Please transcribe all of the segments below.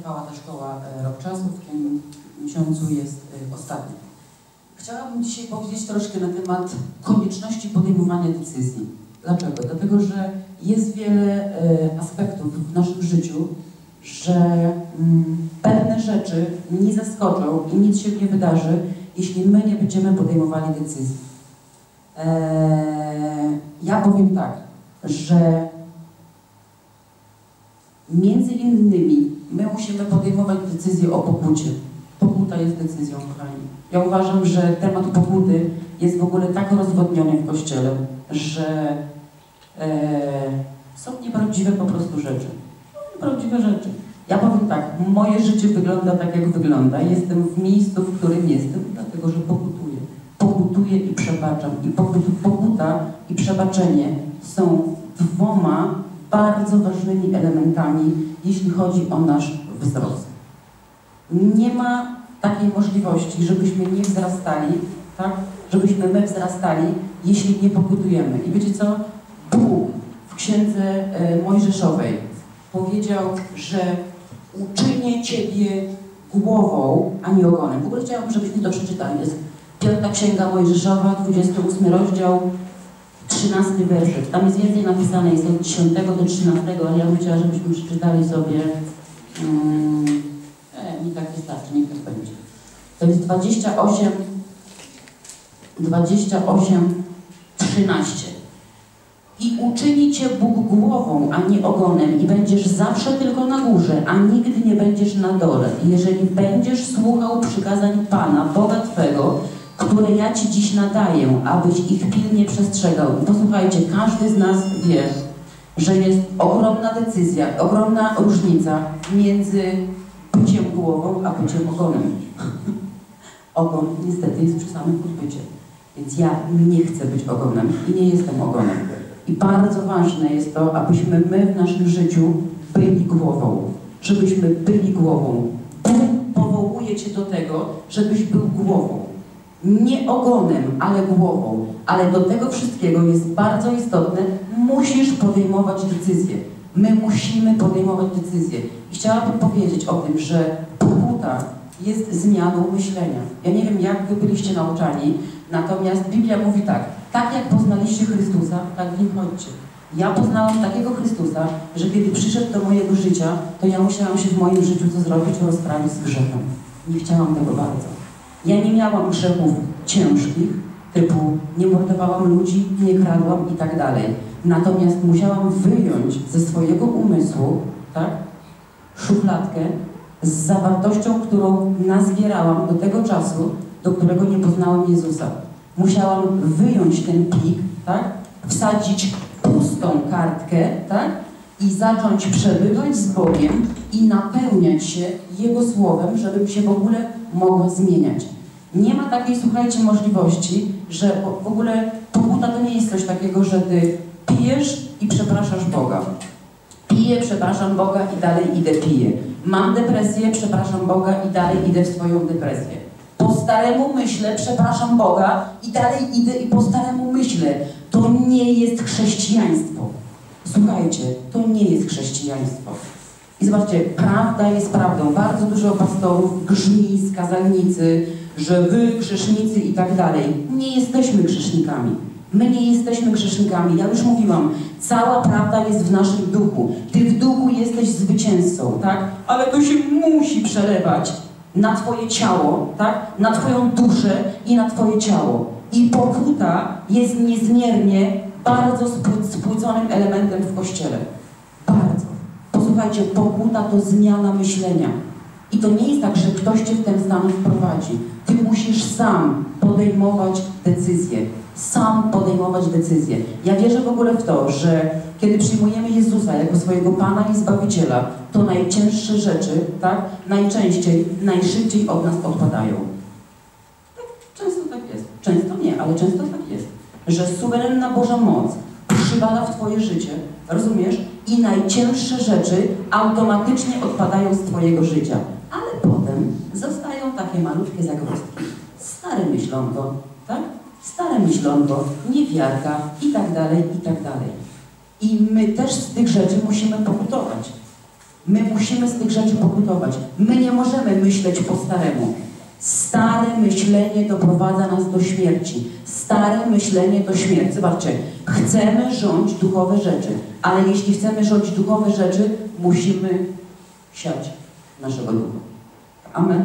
trwała ta szkoła e, rok czasu, w tym miesiącu jest e, ostatni. Chciałabym dzisiaj powiedzieć troszkę na temat konieczności podejmowania decyzji. Dlaczego? Dlatego, że jest wiele e, aspektów w naszym życiu, że mm, pewne rzeczy nie zaskoczą i nic się nie wydarzy, jeśli my nie będziemy podejmowali decyzji. Ja powiem tak, że między innymi my musimy podejmować decyzję o pokucie. Pokuta jest decyzją, kochani. Ja uważam, że temat pokuty jest w ogóle tak rozwodniony w Kościele, że e, są nieprawdziwe po prostu rzeczy. Nieprawdziwe rzeczy. Ja powiem tak, moje życie wygląda tak, jak wygląda. Jestem w miejscu, w którym jestem, dlatego że pokutuję. Pokutuję i przebaczam. I pokuta i przebaczenie są dwoma bardzo ważnymi elementami, jeśli chodzi o nasz wzrost. Nie ma takiej możliwości, żebyśmy nie wzrastali, tak? Żebyśmy my wzrastali, jeśli nie pokutujemy. I wiecie co? Bóg w Księdze e, Mojżeszowej powiedział, że uczynię Ciebie głową, a nie ogonem. W ogóle chciałabym, żebyśmy to przeczytali. Jest Piąta Księga Mojżeszowa, 28 rozdział, 13 werset. Tam jest więcej napisane, jest od 10 do 13, ale ja bym chciała, żebyśmy przeczytali sobie. Um, e, tak wystarczy, niech to będzie. To jest 28, 28, 13. I uczyni cię Bóg głową, a nie ogonem, i będziesz zawsze tylko na górze, a nigdy nie będziesz na dole. Jeżeli będziesz słuchał przykazań Pana, Boga Twego, które ja Ci dziś nadaję, abyś ich pilnie przestrzegał. Posłuchajcie, każdy z nas wie, że jest ogromna decyzja, ogromna różnica między byciem głową, a byciem ogonem. Ogon niestety jest przy samym podbycie. Więc ja nie chcę być ogonem i nie jestem ogonem. I bardzo ważne jest to, abyśmy my w naszym życiu byli głową. Żebyśmy byli głową. Bóg powołuje Cię do tego, żebyś był głową nie ogonem, ale głową. Ale do tego wszystkiego jest bardzo istotne, musisz podejmować decyzje. My musimy podejmować decyzje. I chciałabym powiedzieć o tym, że pokuta jest zmianą myślenia. Ja nie wiem, jak wy byliście nauczani, natomiast Biblia mówi tak, tak jak poznaliście Chrystusa, tak w nim chodźcie. Ja poznałam takiego Chrystusa, że kiedy przyszedł do mojego życia, to ja musiałam się w moim życiu co zrobić? Rozprawić z grzechem. Nie chciałam tego bardzo. Ja nie miałam grzechów ciężkich, typu nie mordowałam ludzi, nie kradłam i tak dalej. Natomiast musiałam wyjąć ze swojego umysłu, tak, szufladkę z zawartością, którą nazbierałam do tego czasu, do którego nie poznałam Jezusa. Musiałam wyjąć ten plik, tak, wsadzić pustą kartkę, tak, i zacząć przebywać z Bogiem i napełniać się Jego Słowem, żebym się w ogóle mogła zmieniać. Nie ma takiej, słuchajcie, możliwości, że w ogóle pokuta to nie jest coś takiego, że ty pijesz i przepraszasz Boga. Piję, przepraszam Boga i dalej idę piję. Mam depresję, przepraszam Boga i dalej idę w swoją depresję. Po staremu myślę, przepraszam Boga i dalej idę i po staremu myślę. To nie jest chrześcijaństwo. Słuchajcie, to nie jest chrześcijaństwo. I zobaczcie, prawda jest prawdą. Bardzo dużo pastorów grzmi z kazalnicy, że wy grzesznicy i tak dalej. Nie jesteśmy grzesznikami. My nie jesteśmy grzesznikami. Ja już mówiłam, cała prawda jest w naszym duchu. Ty w duchu jesteś zwycięzcą, tak? Ale to się musi przelewać na Twoje ciało, tak? Na Twoją duszę i na Twoje ciało. I pokuta jest niezmiernie bardzo spłyconym elementem w Kościele. Bardzo. Posłuchajcie, pokuta to zmiana myślenia. I to nie jest tak, że ktoś cię w ten stan wprowadzi. Ty musisz sam podejmować decyzje. Sam podejmować decyzje. Ja wierzę w ogóle w to, że kiedy przyjmujemy Jezusa jako swojego Pana i Zbawiciela, to najcięższe rzeczy, tak, najczęściej, najszybciej od nas odpadają. Tak, często tak jest. Często nie, ale często tak jest. Że suwerenna Boża moc przywala w Twoje życie, rozumiesz? I najcięższe rzeczy automatycznie odpadają z Twojego życia. Ale potem zostają takie malutkie zagrostki. Stare myślonko, tak? Stare myślonko, niewiarka i tak dalej, i tak dalej. I my też z tych rzeczy musimy pokutować. My musimy z tych rzeczy pokutować. My nie możemy myśleć po staremu. Stare myślenie doprowadza nas do śmierci. Stare myślenie to śmierć. Zobaczcie, chcemy rządzić duchowe rzeczy, ale jeśli chcemy rządzić duchowe rzeczy, musimy siać naszego ducha. Amen.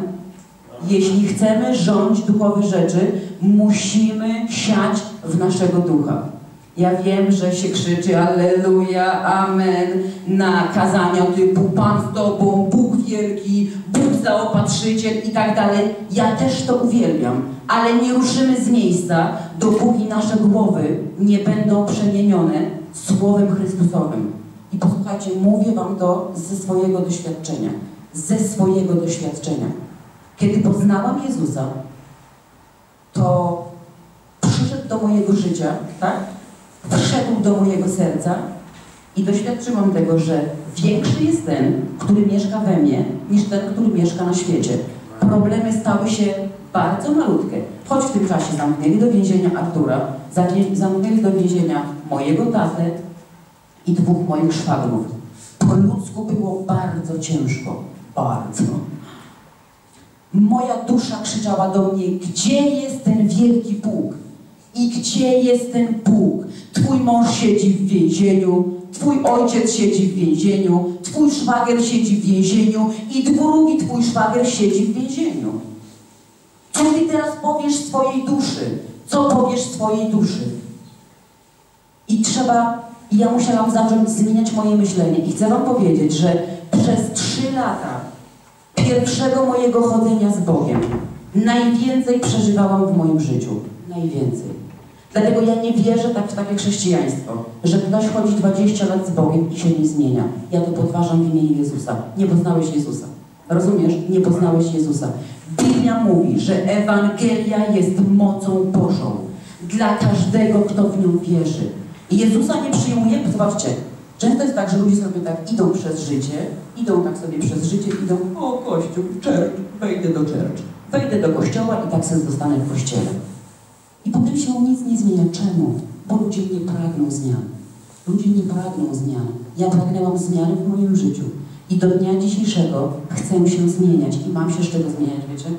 Jeśli chcemy rządzić duchowe rzeczy, musimy siać w naszego ducha. Ja wiem, że się krzyczy Alleluja, Amen na kazania typu Pan z Tobą, Bóg wielki, zaopatrzyciel i tak dalej. Ja też to uwielbiam, ale nie ruszymy z miejsca, dopóki nasze głowy nie będą przemienione Słowem Chrystusowym. I posłuchajcie, mówię Wam to ze swojego doświadczenia. Ze swojego doświadczenia. Kiedy poznałam Jezusa, to przyszedł do mojego życia, tak? Wszedł do mojego serca i doświadczyłam tego, że większy jest ten, który mieszka we mnie, niż ten, który mieszka na świecie. Problemy stały się bardzo malutkie. Choć w tym czasie zamknęli do więzienia Artura, zamknęli do więzienia mojego tatę i dwóch moich szwagrów. Po ludzku było bardzo ciężko. Bardzo. Moja dusza krzyczała do mnie, gdzie jest ten wielki Bóg? I gdzie jest ten Bóg? Twój mąż siedzi w więzieniu, twój ojciec siedzi w więzieniu, twój szwagier siedzi w więzieniu i drugi twój szwagier siedzi w więzieniu. Co ty teraz powiesz swojej duszy? Co powiesz swojej duszy? I trzeba, i ja musiałam zacząć zmieniać moje myślenie. I chcę wam powiedzieć, że przez trzy lata pierwszego mojego chodzenia z Bogiem najwięcej przeżywałam w moim życiu. Najwięcej. Dlatego ja nie wierzę tak w takie chrześcijaństwo, że ktoś chodzi 20 lat z Bogiem i się nie zmienia. Ja to podważam w imieniu Jezusa. Nie poznałeś Jezusa. Rozumiesz? Nie poznałeś Jezusa. Biblia mówi, że Ewangelia jest mocą Bożą dla każdego, kto w nią wierzy. I Jezusa nie przyjmuje, zobaczcie, często jest tak, że ludzie sobie tak idą przez życie, idą tak sobie przez życie, idą, o Kościół, church, wejdę do church, wejdę do kościoła i tak sobie zostanę w kościele. I potem się nic nie zmienia. Czemu? Bo ludzie nie pragną zmian. Ludzie nie pragną zmian. Ja pragnęłam zmiany w moim życiu. I do dnia dzisiejszego chcę się zmieniać i mam się z czego zmieniać, wiecie?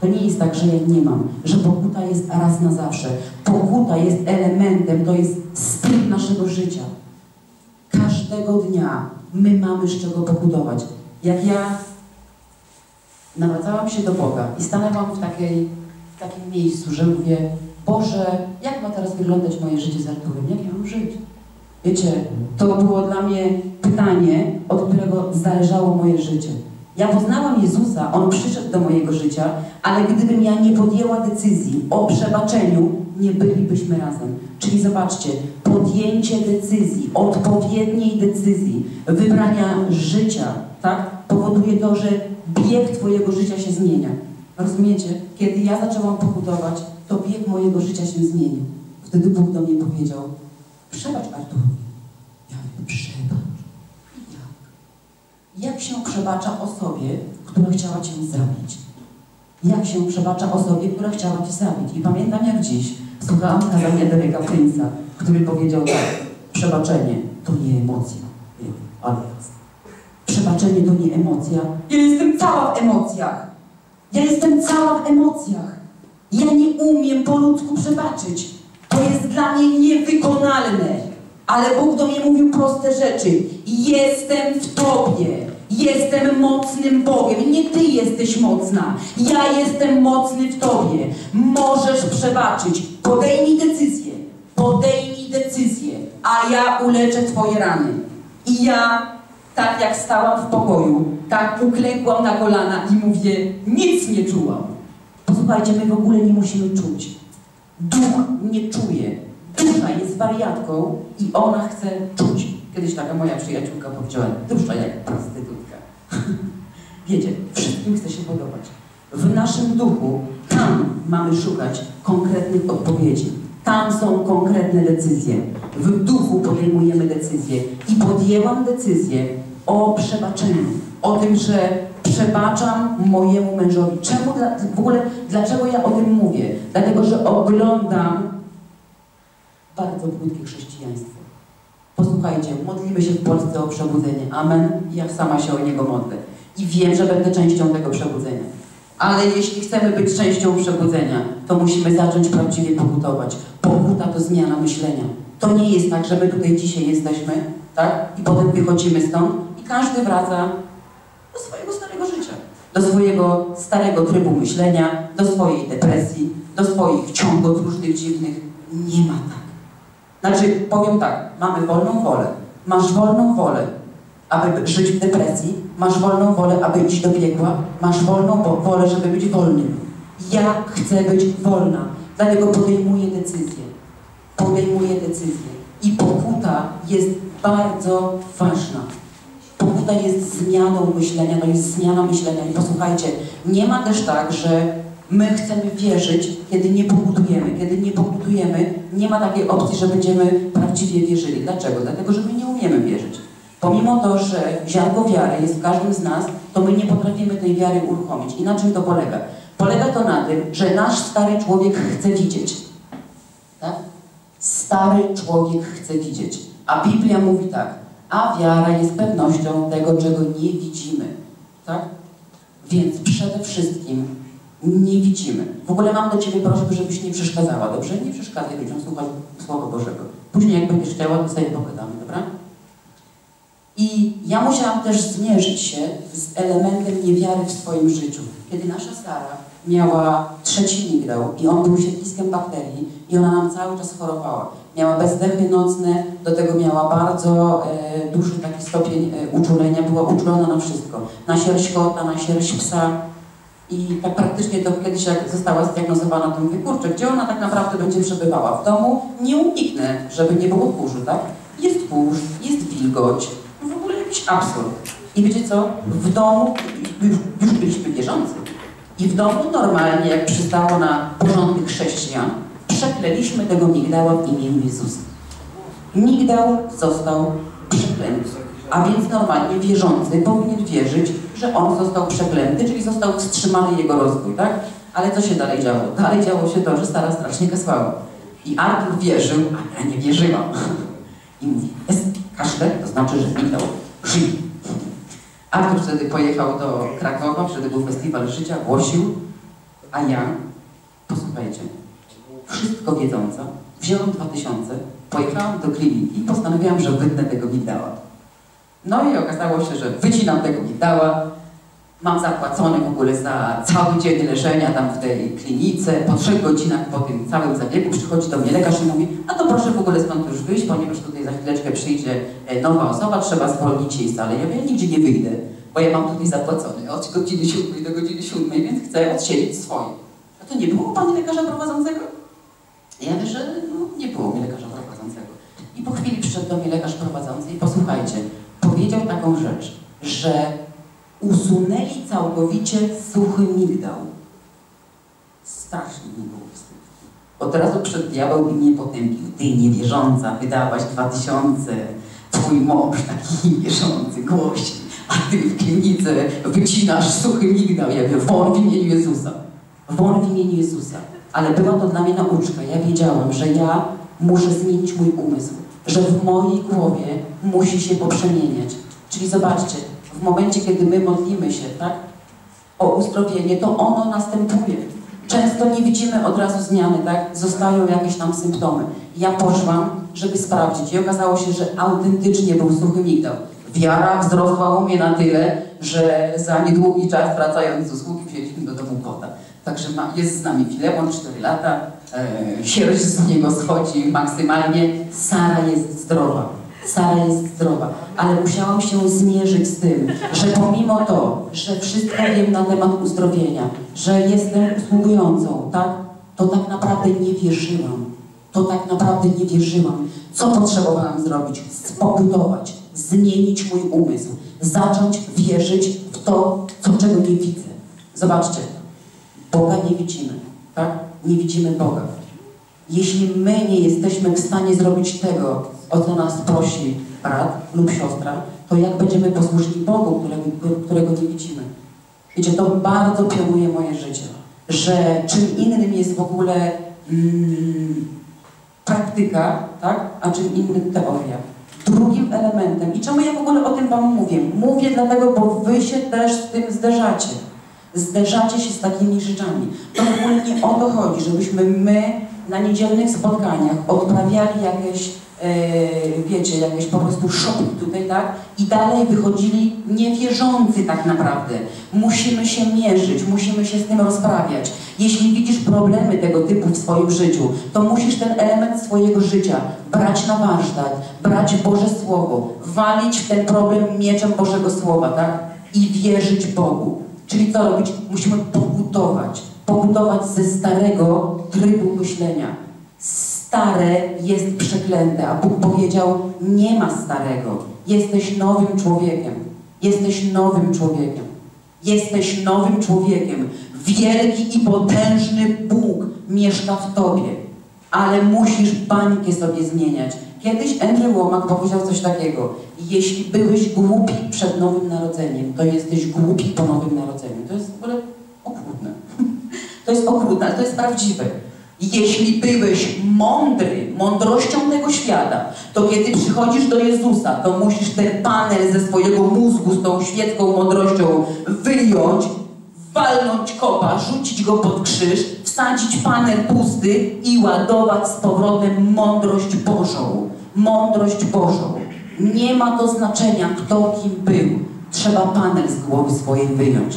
To nie jest tak, że ja nie mam, że pokuta jest raz na zawsze. Pokuta jest elementem, to jest styl naszego życia. Każdego dnia my mamy z czego pokutować. Jak ja nawracałam się do Boga i stanęłam w, takiej, w takim miejscu, że mówię, Boże, jak ma teraz wyglądać moje życie z Arturem? Jak ja mam żyć? Wiecie, to było dla mnie pytanie, od którego zależało moje życie. Ja poznałam Jezusa, On przyszedł do mojego życia, ale gdybym ja nie podjęła decyzji o przebaczeniu, nie bylibyśmy razem. Czyli zobaczcie, podjęcie decyzji, odpowiedniej decyzji, wybrania życia, tak, powoduje to, że bieg Twojego życia się zmienia. Rozumiecie? Kiedy ja zaczęłam pokutować, to bieg mojego życia się zmienił. Wtedy Bóg do mnie powiedział, przebacz Artur. Ja mówię, przebacz. Jak? Jak się przebacza osobie, która chciała Cię zabić? Jak się przebacza osobie, która chciała Cię zabić? I pamiętam jak dziś słuchałam kazania Dereka Prince'a, który powiedział tak, przebaczenie to nie emocja. Ale przebaczenie to nie emocja. Ja jestem cała w emocjach. Ja jestem cała w emocjach. Ja nie umiem po ludzku przebaczyć. To jest dla mnie niewykonalne. Ale Bóg do mnie mówił proste rzeczy. Jestem w Tobie. Jestem mocnym Bogiem. Nie Ty jesteś mocna. Ja jestem mocny w Tobie. Możesz przebaczyć. Podejmij decyzję. Podejmij decyzję. A ja uleczę Twoje rany. I ja, tak jak stałam w pokoju, tak uklękłam na kolana i mówię, nic nie czułam. Posłuchajcie, my w ogóle nie musimy czuć. Duch nie czuje. Dusza jest wariatką i ona chce czuć. Kiedyś taka moja przyjaciółka powiedziała, dusza jak prostytutka. Wiecie, wszystkim chce się podobać. W naszym duchu, tam mamy szukać konkretnych odpowiedzi. Tam są konkretne decyzje. W duchu podejmujemy decyzje. I podjęłam decyzję o przebaczeniu. O tym, że przebaczam mojemu mężowi. Czemu, w ogóle, dlaczego ja o tym mówię? Dlatego, że oglądam bardzo płytkie chrześcijaństwo. Posłuchajcie, modlimy się w Polsce o przebudzenie. Amen. Ja sama się o niego modlę. I wiem, że będę częścią tego przebudzenia. Ale jeśli chcemy być częścią przebudzenia, to musimy zacząć prawdziwie pokutować. Pokuta to zmiana myślenia. To nie jest tak, że my tutaj dzisiaj jesteśmy, tak? I potem wychodzimy stąd i każdy wraca do swojego życia. Do swojego starego trybu myślenia, do swojej depresji, do swoich ciągot różnych dziwnych. Nie ma tak. Znaczy, powiem tak, mamy wolną wolę. Masz wolną wolę, aby żyć w depresji, masz wolną wolę, aby iść do piekła, masz wolną wolę, żeby być wolnym. Ja chcę być wolna, dlatego podejmuję decyzję. Podejmuję decyzję. I pokuta jest bardzo ważna. Pokuta jest zmianą myślenia, to jest zmiana myślenia. I posłuchajcie, nie ma też tak, że my chcemy wierzyć, kiedy nie pokutujemy. Kiedy nie pokutujemy, nie ma takiej opcji, że będziemy prawdziwie wierzyli. Dlaczego? Dlatego, że my nie umiemy wierzyć. Pomimo to, że ziarnko wiary jest w każdym z nas, to my nie potrafimy tej wiary uruchomić. I na czym to polega? Polega to na tym, że nasz stary człowiek chce widzieć. Tak? Stary człowiek chce widzieć. A Biblia mówi tak, a wiara jest pewnością tego, czego nie widzimy. Tak? Więc przede wszystkim nie widzimy. W ogóle mam do Ciebie prośbę, żebyś nie przeszkadzała, dobrze? Nie przeszkadzaj ludziom słuchać Słowa Bożego. Później jak będziesz chciała, to sobie pogadamy, dobra? I ja musiałam też zmierzyć się z elementem niewiary w swoim życiu. Kiedy nasza Sara miała trzeci migdał i on był siedliskiem bakterii i ona nam cały czas chorowała. Miała bezdechy nocne, do tego miała bardzo e, duży taki stopień e, uczulenia, była uczulona na wszystko. Na sierść kota, na sierść psa. I tak praktycznie to kiedyś jak została zdiagnozowana, to mówię, gdzie ona tak naprawdę będzie przebywała? W domu nie uniknę, żeby nie było kurzu, tak? Jest kurz, jest wilgoć, w ogóle jakiś absurd. I wiecie co? W domu, już, już byliśmy wierzący, i w domu normalnie, jak przystało na porządnych chrześcijan, przeklęliśmy tego migdała w imieniu Jezusa. Migdał został przeklęty. A więc normalnie wierzący powinien wierzyć, że on został przeklęty, czyli został wstrzymany jego rozwój, tak? Ale co się dalej działo? Dalej działo się to, że stara strasznie kasłała. I Artur wierzył, a ja nie wierzyłam. I mówi, jest kaszle, to znaczy, że migdał żyje. Artur wtedy pojechał do Krakowa, wtedy był festiwal życia, głosił, a ja, posłuchajcie, wszystko wiedząca, wziąłem dwa tysiące, pojechałam do kliniki i postanowiłam, że wytnę tego migdała. No i okazało się, że wycinam tego migdała, mam zapłacone w ogóle za cały dzień leżenia tam w tej klinice. Po trzech godzinach po tym całym zabiegu przychodzi do mnie lekarz i mówi, a to proszę w ogóle stąd już wyjść, ponieważ tutaj za chwileczkę przyjdzie e, nowa osoba, trzeba zwolnić jej salę. Ja mówię, ja nigdzie nie wyjdę, bo ja mam tutaj zapłacone od godziny siódmej do godziny siódmej, więc chcę odsiedzieć swoje. A to nie było Pani lekarza prowadzącego? Ja mówię, że no, nie było mi lekarza prowadzącego. I po chwili przyszedł do mnie lekarz prowadzący i posłuchajcie, powiedział taką rzecz, że usunęli całkowicie suchy migdał. Strasznie mi było wstyd. Od razu przed diabeł mnie potępił. Ty niewierząca, wydałaś dwa tysiące. Twój mąż taki niewierzący głosi, a ty w klinice wycinasz suchy migdał. Ja mówię, won w imieniu Jezusa. Won w imieniu Jezusa. Ale była to dla mnie nauczka. Ja wiedziałam, że ja muszę zmienić mój umysł. Że w mojej głowie musi się poprzemieniać. Czyli zobaczcie, momencie, kiedy my modlimy się, tak, o uzdrowienie, to ono następuje. Często nie widzimy od razu zmiany, tak? Zostają jakieś tam symptomy. Ja poszłam, żeby sprawdzić i okazało się, że autentycznie był suchy migdał. Wiara wzrosła u mnie na tyle, że za niedługi czas wracając z usługi wzięliśmy do domu kota. Także ma, jest z nami Filemon, 4 lata, e, sierść z niego schodzi maksymalnie. Sara jest zdrowa. Sara jest zdrowa, ale musiałam się zmierzyć z tym, że pomimo to, że wszystko wiem na temat uzdrowienia, że jestem usługującą, tak, to tak naprawdę nie wierzyłam. To tak naprawdę nie wierzyłam. Co potrzebowałam zrobić? Spokutować, zmienić mój umysł, zacząć wierzyć w to, co czego nie widzę. Zobaczcie, Boga nie widzimy, tak? Nie widzimy Boga. Jeśli my nie jesteśmy w stanie zrobić tego, o co nas prosi brat lub siostra, to jak będziemy posłuszni Bogu, którego, którego nie widzimy? Wiecie, to bardzo pionuje moje życie, że czym innym jest w ogóle mm, praktyka, tak, a czym innym teoria. Drugim elementem, i czemu ja w ogóle o tym Wam mówię? Mówię dlatego, bo Wy się też z tym zderzacie. Zderzacie się z takimi rzeczami. To w ogóle nie o to chodzi, żebyśmy my na niedzielnych spotkaniach odprawiali jakieś, wiecie, jakieś po prostu shopping tutaj, tak? I dalej wychodzili niewierzący tak naprawdę. Musimy się mierzyć, musimy się z tym rozprawiać. Jeśli widzisz problemy tego typu w swoim życiu, to musisz ten element swojego życia brać na warsztat, brać Boże Słowo, walić w ten problem mieczem Bożego Słowa, tak? I wierzyć Bogu. Czyli co robić? Musimy pokutować. Pokutować ze starego trybu myślenia. Stare jest przeklęte, a Bóg powiedział, nie ma starego. Jesteś nowym człowiekiem. Jesteś nowym człowiekiem. Jesteś nowym człowiekiem. Wielki i potężny Bóg mieszka w Tobie. Ale musisz bańkę sobie zmieniać. Kiedyś Andrew Womack powiedział coś takiego. Jeśli byłeś głupi przed Nowym Narodzeniem, to jesteś głupi po Nowym Narodzeniu. To jest w ogóle okrutne. To jest okrutne, ale to jest prawdziwe. Jeśli byłeś mądry, mądrością tego świata, to kiedy przychodzisz do Jezusa, to musisz ten panel ze swojego mózgu z tą świecką mądrością wyjąć, walnąć kopa, rzucić go pod krzyż, wsadzić panel pusty i ładować z powrotem mądrość Bożą. Mądrość Bożą. Nie ma to znaczenia, kto kim był. Trzeba panel z głowy swojej wyjąć.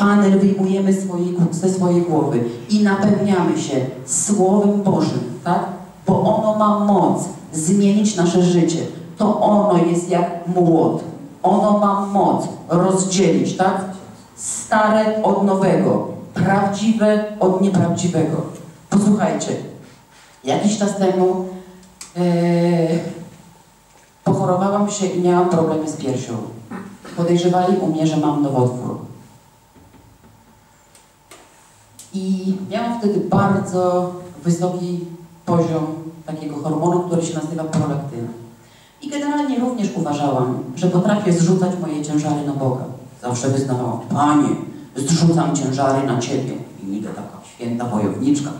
Panel wyjmujemy swojej, ze swojej głowy i napełniamy się Słowem Bożym, tak? Bo ono ma moc zmienić nasze życie. To ono jest jak młot. Ono ma moc rozdzielić, tak? Stare od nowego, prawdziwe od nieprawdziwego. Posłuchajcie, jakiś czas temu yy, pochorowałam się i miałam problemy z piersią. Podejrzewali u mnie, że mam nowotwór. I miałam wtedy bardzo wysoki poziom takiego hormonu, który się nazywa prolaktyna. I generalnie również uważałam, że potrafię zrzucać moje ciężary na Boga. Zawsze wyznawałam, Panie, zrzucam ciężary na Ciebie. I idę taka święta wojowniczka.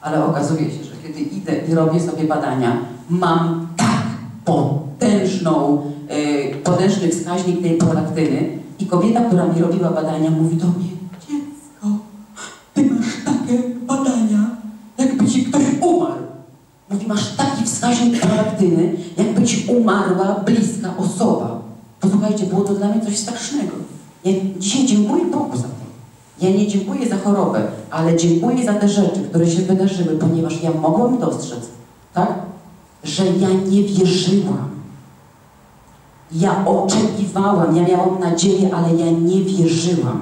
Ale okazuje się, że kiedy idę i robię sobie badania, mam tak potężną, yy, potężny wskaźnik tej prolaktyny i kobieta, która mi robiła badania, mówi do mnie, ty masz takie badania, jakby ci ktoś umarł. Mówi, masz taki wskaźnik prolaktyny, jakby ci umarła bliska osoba. Posłuchajcie, było to dla mnie coś strasznego. Ja dzisiaj dziękuję Bogu za to. Ja nie dziękuję za chorobę, ale dziękuję za te rzeczy, które się wydarzyły, ponieważ ja mogłam dostrzec, tak? Że ja nie wierzyłam. Ja oczekiwałam, ja miałam nadzieję, ale ja nie wierzyłam.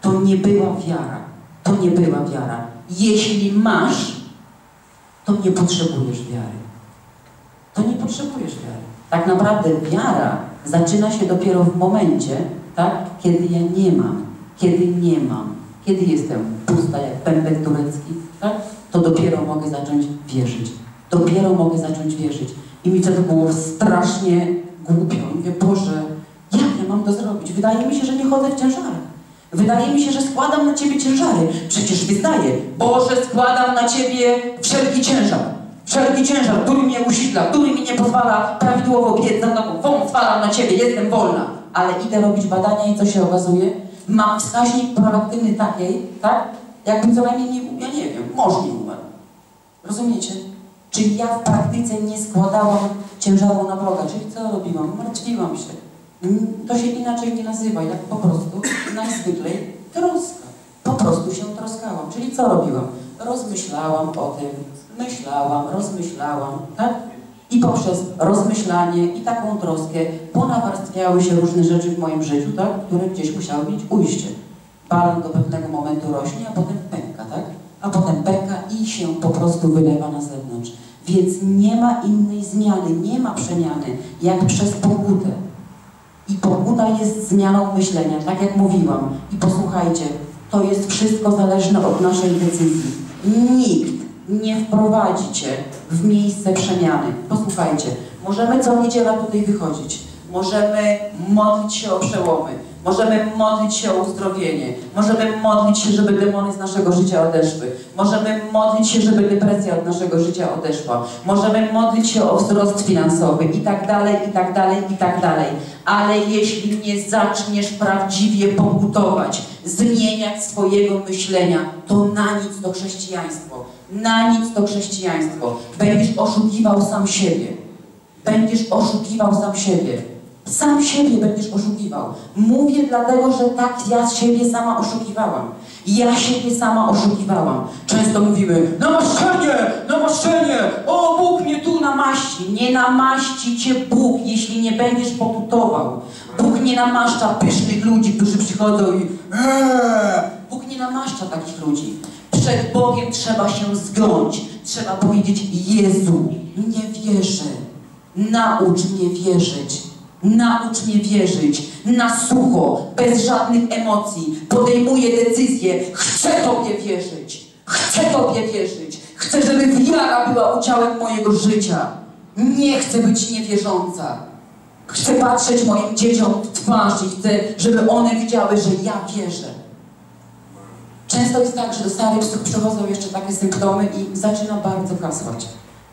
To nie była wiara. To nie była wiara. Jeśli masz, to nie potrzebujesz wiary. To nie potrzebujesz wiary. Tak naprawdę wiara zaczyna się dopiero w momencie, tak, kiedy ja nie mam, kiedy nie mam, kiedy jestem pusta jak pępek turecki, tak, to dopiero mogę zacząć wierzyć. Dopiero mogę zacząć wierzyć. I mi to było strasznie głupio. Mówię, Boże, jak ja mam to zrobić? Wydaje mi się, że nie chodzę w ciężarach. Wydaje mi się, że składam na Ciebie ciężary. Przecież wyznaję, Boże, składam na Ciebie wszelki ciężar. Wszelki ciężar, który mnie usidla, który mi nie pozwala prawidłowo biec za nogą. Wąt na Ciebie, jestem wolna. Ale idę robić badania i co się okazuje? Mam wskaźnik prolaktyny takiej, tak? Jakbym co najmniej, nie, ja nie wiem, może nie umarł. Rozumiecie? Czyli ja w praktyce nie składałam ciężaru na Boga. Czyli co robiłam? Martwiłam się. To się inaczej nie nazywa, jak po prostu najzwyklej troska. Po prostu się troskałam. Czyli co robiłam? Rozmyślałam o tym, myślałam, rozmyślałam, tak? I poprzez rozmyślanie i taką troskę ponawarstwiały się różne rzeczy w moim życiu, tak? Które gdzieś musiały mieć ujście. Balon do pewnego momentu rośnie, a potem pęka, tak? A potem pęka i się po prostu wylewa na zewnątrz. Więc nie ma innej zmiany, nie ma przemiany, jak przez pokutę. I pokuta jest zmianą myślenia, tak jak mówiłam. I posłuchajcie, to jest wszystko zależne od naszej decyzji. Nikt nie wprowadzi Cię w miejsce przemiany. Posłuchajcie, możemy co niedziela tutaj wychodzić. Możemy modlić się o przełomy. Możemy modlić się o uzdrowienie. Możemy modlić się, żeby demony z naszego życia odeszły. Możemy modlić się, żeby depresja od naszego życia odeszła. Możemy modlić się o wzrost finansowy i tak dalej, i tak dalej, i tak dalej. Ale jeśli nie zaczniesz prawdziwie pokutować, zmieniać swojego myślenia, to na nic to chrześcijaństwo. Na nic to chrześcijaństwo. Będziesz oszukiwał sam siebie. Będziesz oszukiwał sam siebie. Sam siebie będziesz oszukiwał. Mówię dlatego, że tak ja siebie sama oszukiwałam. Ja siebie sama oszukiwałam. Często mówimy, namaszczenie, namaszczenie, o Bóg mnie tu namaści. Nie namaści cię Bóg, jeśli nie będziesz pokutował. Bóg nie namaszcza pysznych ludzi, którzy przychodzą i eee. Bóg nie namaszcza takich ludzi. Przed Bogiem trzeba się zgiąć. Trzeba powiedzieć, Jezu, nie wierzę. Naucz mnie wierzyć. Naucz mnie wierzyć na sucho, bez żadnych emocji. Podejmuję decyzję. Chcę Tobie wierzyć. Chcę Tobie wierzyć. Chcę, żeby wiara była udziałem mojego życia. Nie chcę być niewierząca. Chcę patrzeć moim dzieciom w twarz i chcę, żeby one widziały, że ja wierzę. Często jest tak, że do starych psów przychodzą jeszcze takie symptomy i zaczyna bardzo kasłać.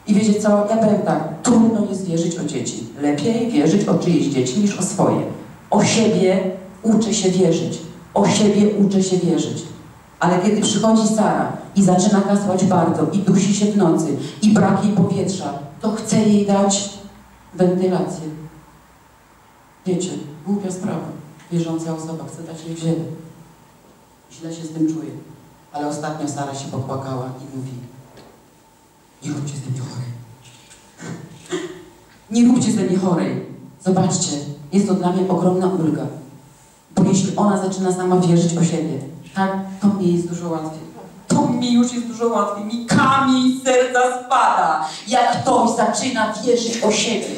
I wiecie co, ja powiem tak, trudno jest wierzyć o dzieci. Lepiej wierzyć o czyjeś dzieci niż o swoje. O siebie uczę się wierzyć. O siebie uczę się wierzyć. Ale kiedy przychodzi Sara i zaczyna kasłać bardzo i dusi się w nocy i brak jej powietrza, to chcę jej dać wentylację. Wiecie, głupia sprawa. Wierząca osoba chce dać jej ziemię. Źle się z tym czuję. Ale ostatnio Sara się popłakała i mówi nie róbcie ze mnie chorej. Nie róbcie ze mnie chorej. Zobaczcie, jest to dla mnie ogromna ulga. Bo jeśli ona zaczyna sama wierzyć o siebie, tak, to mi jest dużo łatwiej. To mi już jest dużo łatwiej. Mi kamień serca spada, jak ktoś zaczyna wierzyć o siebie.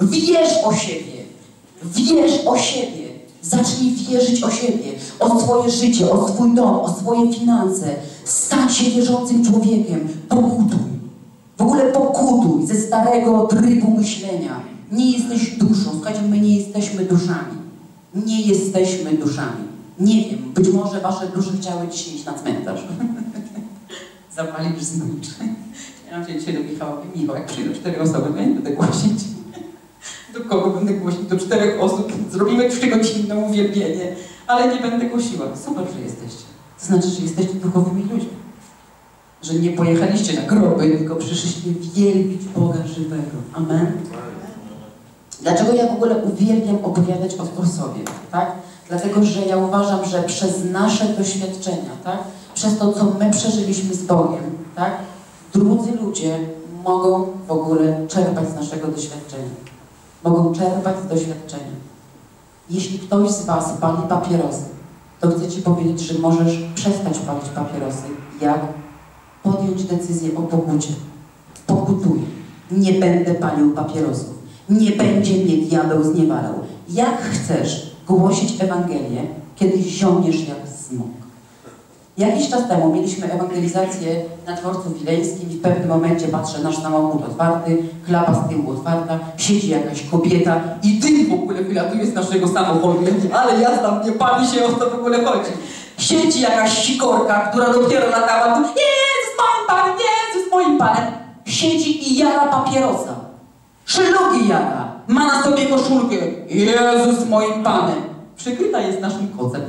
Wierz o siebie. Wierz o siebie. Zacznij wierzyć o siebie, o swoje życie, o swój dom, o swoje finanse. Stań się wierzącym człowiekiem. Pokutuj. W ogóle pokutuj ze starego trybu myślenia. Nie jesteś duszą. Słuchajcie, my nie jesteśmy duszami. Nie jesteśmy duszami. Nie wiem, być może wasze dusze chciały dzisiaj iść na cmentarz. Zapalić znicz. Ja mam dzisiaj do Michała. Michał, jak przyjdą cztery osoby, to ja nie będę głosić. Do kogo będę głosić? Do czterech osób. Zrobimy trzygodzinne uwielbienie, ale nie będę głosiła. Super, że jesteście. To znaczy, że jesteście duchowymi ludźmi że nie pojechaliście na groby, tylko przyszliście wielbić Boga żywego. Amen? Dlaczego ja w ogóle uwielbiam opowiadać o, sobie, tak? Dlatego, że ja uważam, że przez nasze doświadczenia, tak? Przez to, co my przeżyliśmy z Bogiem, tak? Drudzy ludzie mogą w ogóle czerpać z naszego doświadczenia. Mogą czerpać z doświadczenia. Jeśli ktoś z Was pali papierosy, to chcę Ci powiedzieć, że możesz przestać palić papierosy. Jak? Podjąć decyzję o pokucie. Pokutuję. Nie będę palił papierosów. Nie będzie mnie diabeł zniewalał. Jak chcesz głosić Ewangelię, kiedy ziomiesz jak smok? Jakiś czas temu mieliśmy ewangelizację na dworcu wileńskim i w pewnym momencie patrzę, nasz samochód otwarty, klapa z tyłu otwarta, siedzi jakaś kobieta i dym w ogóle wylatuje z naszego samochodu. Ale jazda nie pali się, o co w ogóle chodzi. Siedzi jakaś sikorka, która dopiero latała, nie, Pan Moim Panem siedzi i jara papierosa. Szlugi jara. Ma na sobie koszulkę. Jezus moim Panem. Przykryta jest naszym kocem.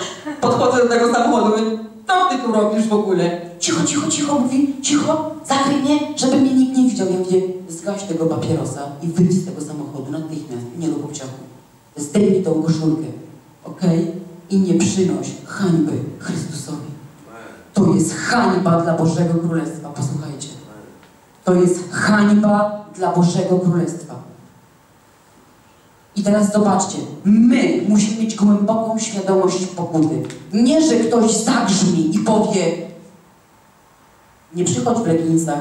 Podchodzę do tego samochodu. Co ty tu robisz w ogóle? Cicho, cicho, cicho, mówi. Cicho, zakryj mnie, żeby mnie nikt nie widział. Ja mówię, zgaś tego papierosa i wyjdź z tego samochodu natychmiast. Nie rób obciachu. Zdejmij tą koszulkę. Okej? Okay? I nie przynoś hańby Chrystusowi. To jest hańba dla Bożego Królestwa. Posłuchajcie. To jest hańba dla Bożego Królestwa. I teraz zobaczcie, my musimy mieć głęboką świadomość pokuty. Nie, że ktoś zagrzmi i powie nie przychodź w leginsach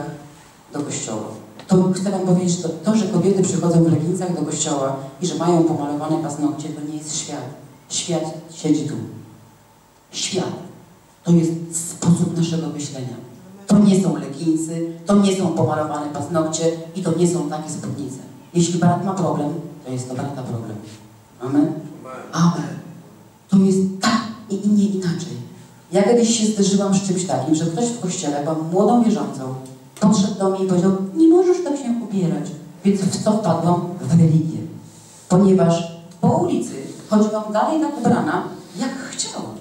do kościoła. To chcę Wam powiedzieć, to, to, że kobiety przychodzą w leginsach do kościoła i że mają pomalowane paznokcie, to nie jest świat. Świat siedzi tu. Świat to jest sposób naszego myślenia. To nie są leginsy, to nie są pomalowane paznokcie i to nie są takie spódnice. Jeśli brat ma problem, to jest to brata problem. Amen? Amen. To jest tak i nie inaczej. Ja kiedyś się zderzyłam z czymś takim, że ktoś w kościele, byłam młodą wierzącą, podszedł do mnie i powiedział, nie możesz tak się ubierać. Więc w co wpadłam? W religię. Ponieważ po ulicy chodziłam dalej tak ubrana, jak chciałam.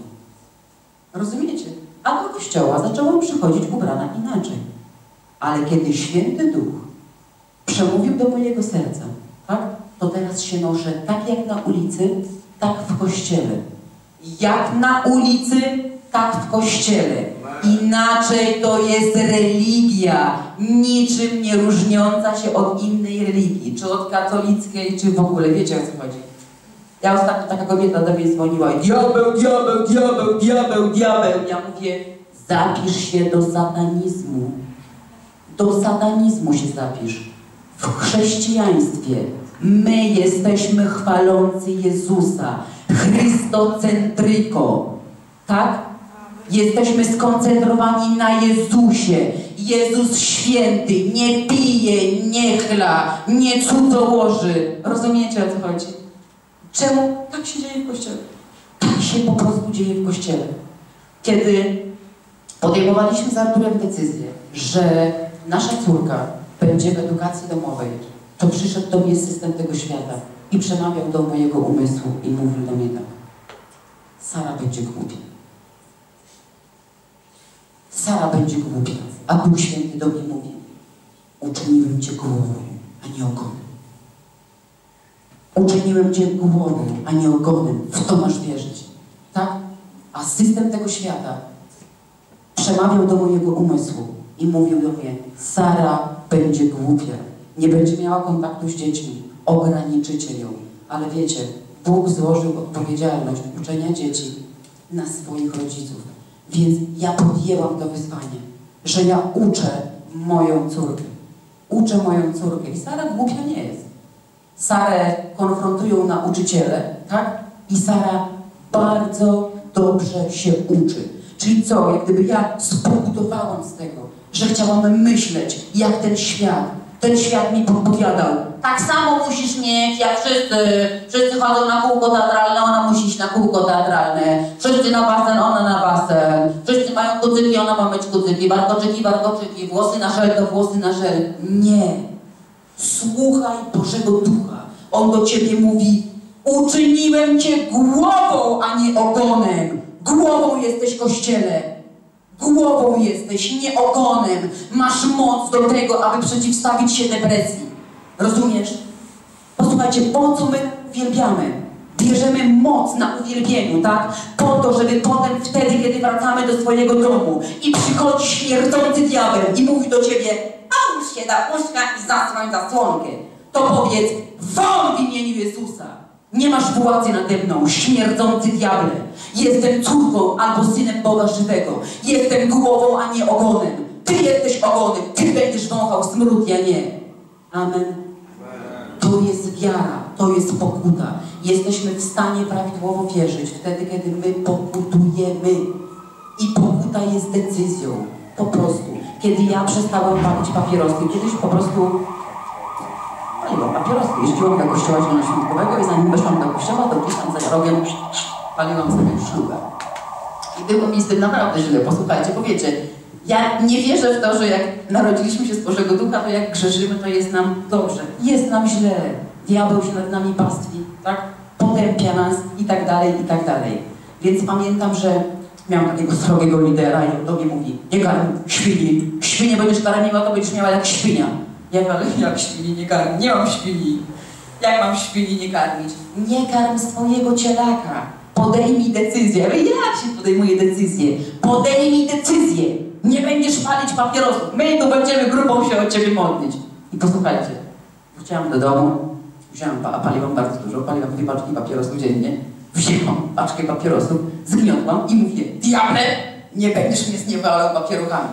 Rozumiecie? A do kościoła zaczęłam przychodzić ubrana inaczej. Ale kiedy święty duch przemówił do mojego serca, tak? To teraz się noszę tak jak na ulicy, tak w kościele. Jak na ulicy, tak w kościele. Inaczej to jest religia, niczym nie różniąca się od innej religii, czy od katolickiej, czy w ogóle, wiecie o co chodzi. Ja ostatnio taka kobieta do mnie dzwoniła i diabeł, diabeł, diabeł, diabeł, diabeł. Ja mówię, zapisz się do satanizmu. Do satanizmu się zapisz. W chrześcijaństwie my jesteśmy chwalący Jezusa. Chrystocentryko. Tak? Jesteśmy skoncentrowani na Jezusie. Jezus święty, nie pije, nie chla, nie cudzołoży. Rozumiecie o co chodzi? Czemu tak się dzieje w Kościele? Tak się po prostu dzieje w Kościele. Kiedy podejmowaliśmy z Arturem decyzję, że nasza córka będzie w edukacji domowej, to przyszedł do mnie system tego świata i przemawiał do mojego umysłu i mówił do mnie tak. Sara będzie głupia. Sara będzie głupia. A Duch Święty do mnie mówi, uczyniłem Cię głową, a nie ogonem. Uczyniłem Cię głową, a nie ogonem. W to masz wierzyć. Tak? A system tego świata przemawiał do mojego umysłu i mówił do mnie, Sara będzie głupia. Nie będzie miała kontaktu z dziećmi. Ograniczycie ją. Ale wiecie, Bóg złożył odpowiedzialność uczenia dzieci na swoich rodziców. Więc ja podjęłam to wyzwanie, że ja uczę moją córkę. Uczę moją córkę. I Sara głupia nie jest. Sarę konfrontują nauczyciele, tak? I Sara bardzo dobrze się uczy. Czyli co, jak gdyby ja zbudowałam z tego, że chciałam myśleć, jak ten świat, ten świat mi podpowiadał. Tak samo musisz mieć, jak wszyscy. Wszyscy chodzą na kółko teatralne, ona musi iść na kółko teatralne. Wszyscy na basen, ona na basen. Wszyscy mają kucyki, ona ma mieć kucyki. Warkoczyki, warkoczyki. Włosy na żel, to włosy na żel. Nie. Słuchaj Bożego Ducha. On do ciebie mówi, uczyniłem cię głową, a nie ogonem. Głową jesteś, Kościele. Głową jesteś, nie ogonem. Masz moc do tego, aby przeciwstawić się depresji. Rozumiesz? Posłuchajcie, po co my uwielbiamy? Bierzemy moc na uwielbieniu, tak? Po to, żeby potem, wtedy, kiedy wracamy do swojego domu i przychodzi śmierdzący diabeł i mówi do ciebie Połóż się na uszka i zasłoń zasłonkę. To powiedz, won w imieniu Jezusa. Nie masz władzy nade mną, śmierdzący diable. Jestem córką albo synem Boga żywego. Jestem głową, a nie ogonem. Ty jesteś ogonem, ty będziesz wąchał smród, ja nie. Amen. To jest wiara, to jest pokuta. Jesteśmy w stanie prawidłowo wierzyć wtedy, kiedy my pokutujemy. I pokuta jest decyzją. Po prostu. Kiedy ja przestałam palić papierosy, kiedyś po prostu paliłam papierosy. Jeździłam do kościoła zielonoświątkowego i zanim weszłam do kościoła, to gdzieś tam za rogiem paliłam sobie szlugę. I było mi z tym naprawdę źle. Posłuchajcie, powiecie, ja nie wierzę w to, że jak narodziliśmy się z Bożego Ducha, to jak grzeszymy, to jest nam dobrze. Jest nam źle. Diabeł się nad nami pastwi, tak? Potępia nas i tak dalej, i tak dalej. Więc pamiętam, że miałam takiego srogiego lidera i on do mnie mówi, nie karm świni, świnie będziesz karmiła, to będziesz miała jak świnia. Ja mówię, ale jak świni nie karmi? Nie mam świni. Jak mam świni nie karmić? Nie karm swojego cielaka. Podejmij decyzję. Ale jak się podejmuje decyzję? Podejmij decyzję. Nie będziesz palić papierosów. My tu będziemy grupą się o ciebie modlić. I posłuchajcie. Wróciłam do domu. A paliłam bardzo dużo. Paliłam dwie paczki papierosów dziennie. Wzięłam paczkę papierosów, zgniotłam i mówię, diable, nie będziesz mnie zniewalał papierochami.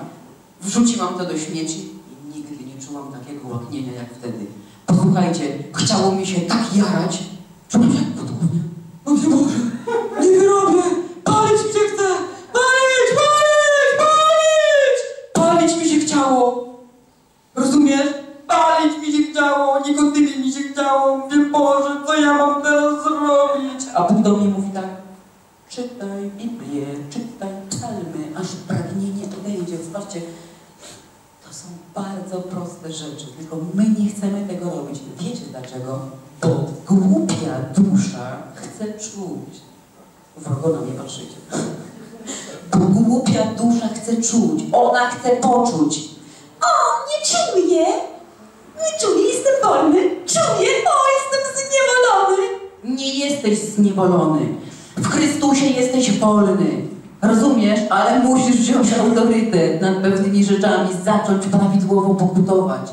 Wrzuciłam to do śmieci i nigdy nie czułam takiego łaknienia jak wtedy. Posłuchajcie, chciało mi się tak jarać, że mam jak podgłownia. Mówię, Boże, Wrogo na mnie patrzycie. Bo głupia dusza chce czuć. Ona chce poczuć. O, nie czuję! Nie czuję, jestem wolny! Czuję! O, jestem zniewolony! Nie jesteś zniewolony. W Chrystusie jesteś wolny. Rozumiesz? Ale musisz wziąć autorytet nad pewnymi rzeczami, zacząć prawidłowo pokutować.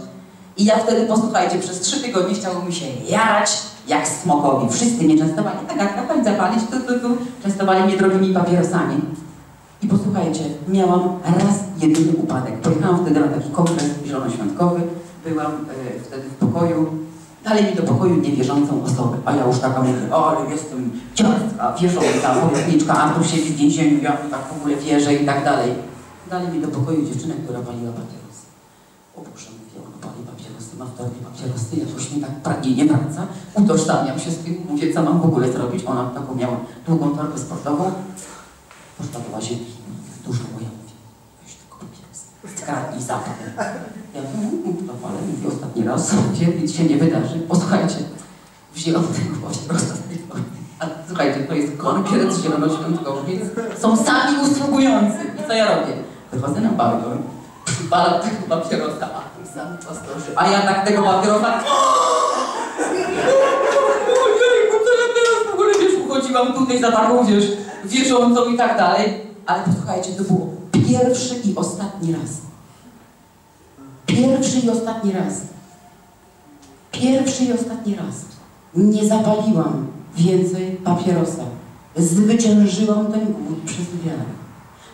I ja wtedy, posłuchajcie, przez trzy tygodnie chciało mi się jarać jak smokowi. Wszyscy mnie częstowali, tak, tak, tak, zapalić, tu, tu, tu. Częstowali mnie drogimi papierosami. I posłuchajcie, miałam raz jedyny upadek. Pojechałam wtedy na taki kongres zielonoświątkowy. Byłam e, wtedy w pokoju. Dali mi do pokoju niewierzącą osobę. A ja już taka mówię, o, ale jestem ciastka, wierząca, powierniczka, a tu siedzi w więzieniu, ja tak w ogóle wierzę i tak dalej. Dali mi do pokoju dziewczynę, która paliła papierosy. O Boże, papierosy, ma w torbie papierosy, jakoś mi tak pragnienie wraca. Utożsamiam się z tym, mówię, co mam w ogóle zrobić. Ona taką miała długą torbę sportową. Poszła do łazienki, dużo moja mówi, weź tylko papieros, skradnij zapach. Ja mówię, no, no ale mówię ostatni raz, nic się nie wydarzy. Posłuchajcie, wzięłam tego papierosa z. A słuchajcie, to jest kongres zielonoświątkowiec, są sami usługujący. I co ja robię? Wychodzę na balkon, przypalam tego papierosa, sam pastorzy. A ja tak tego papierosa... Ojejku, co ja teraz w ogóle, wiesz, uchodziłam tutaj za taką, wiesz, wierzącą i tak dalej. Ale posłuchajcie, to było pierwszy i ostatni raz. Pierwszy i ostatni raz. Pierwszy i ostatni raz. Nie zapaliłam więcej papierosa. Zwyciężyłam ten głód przez wiarę.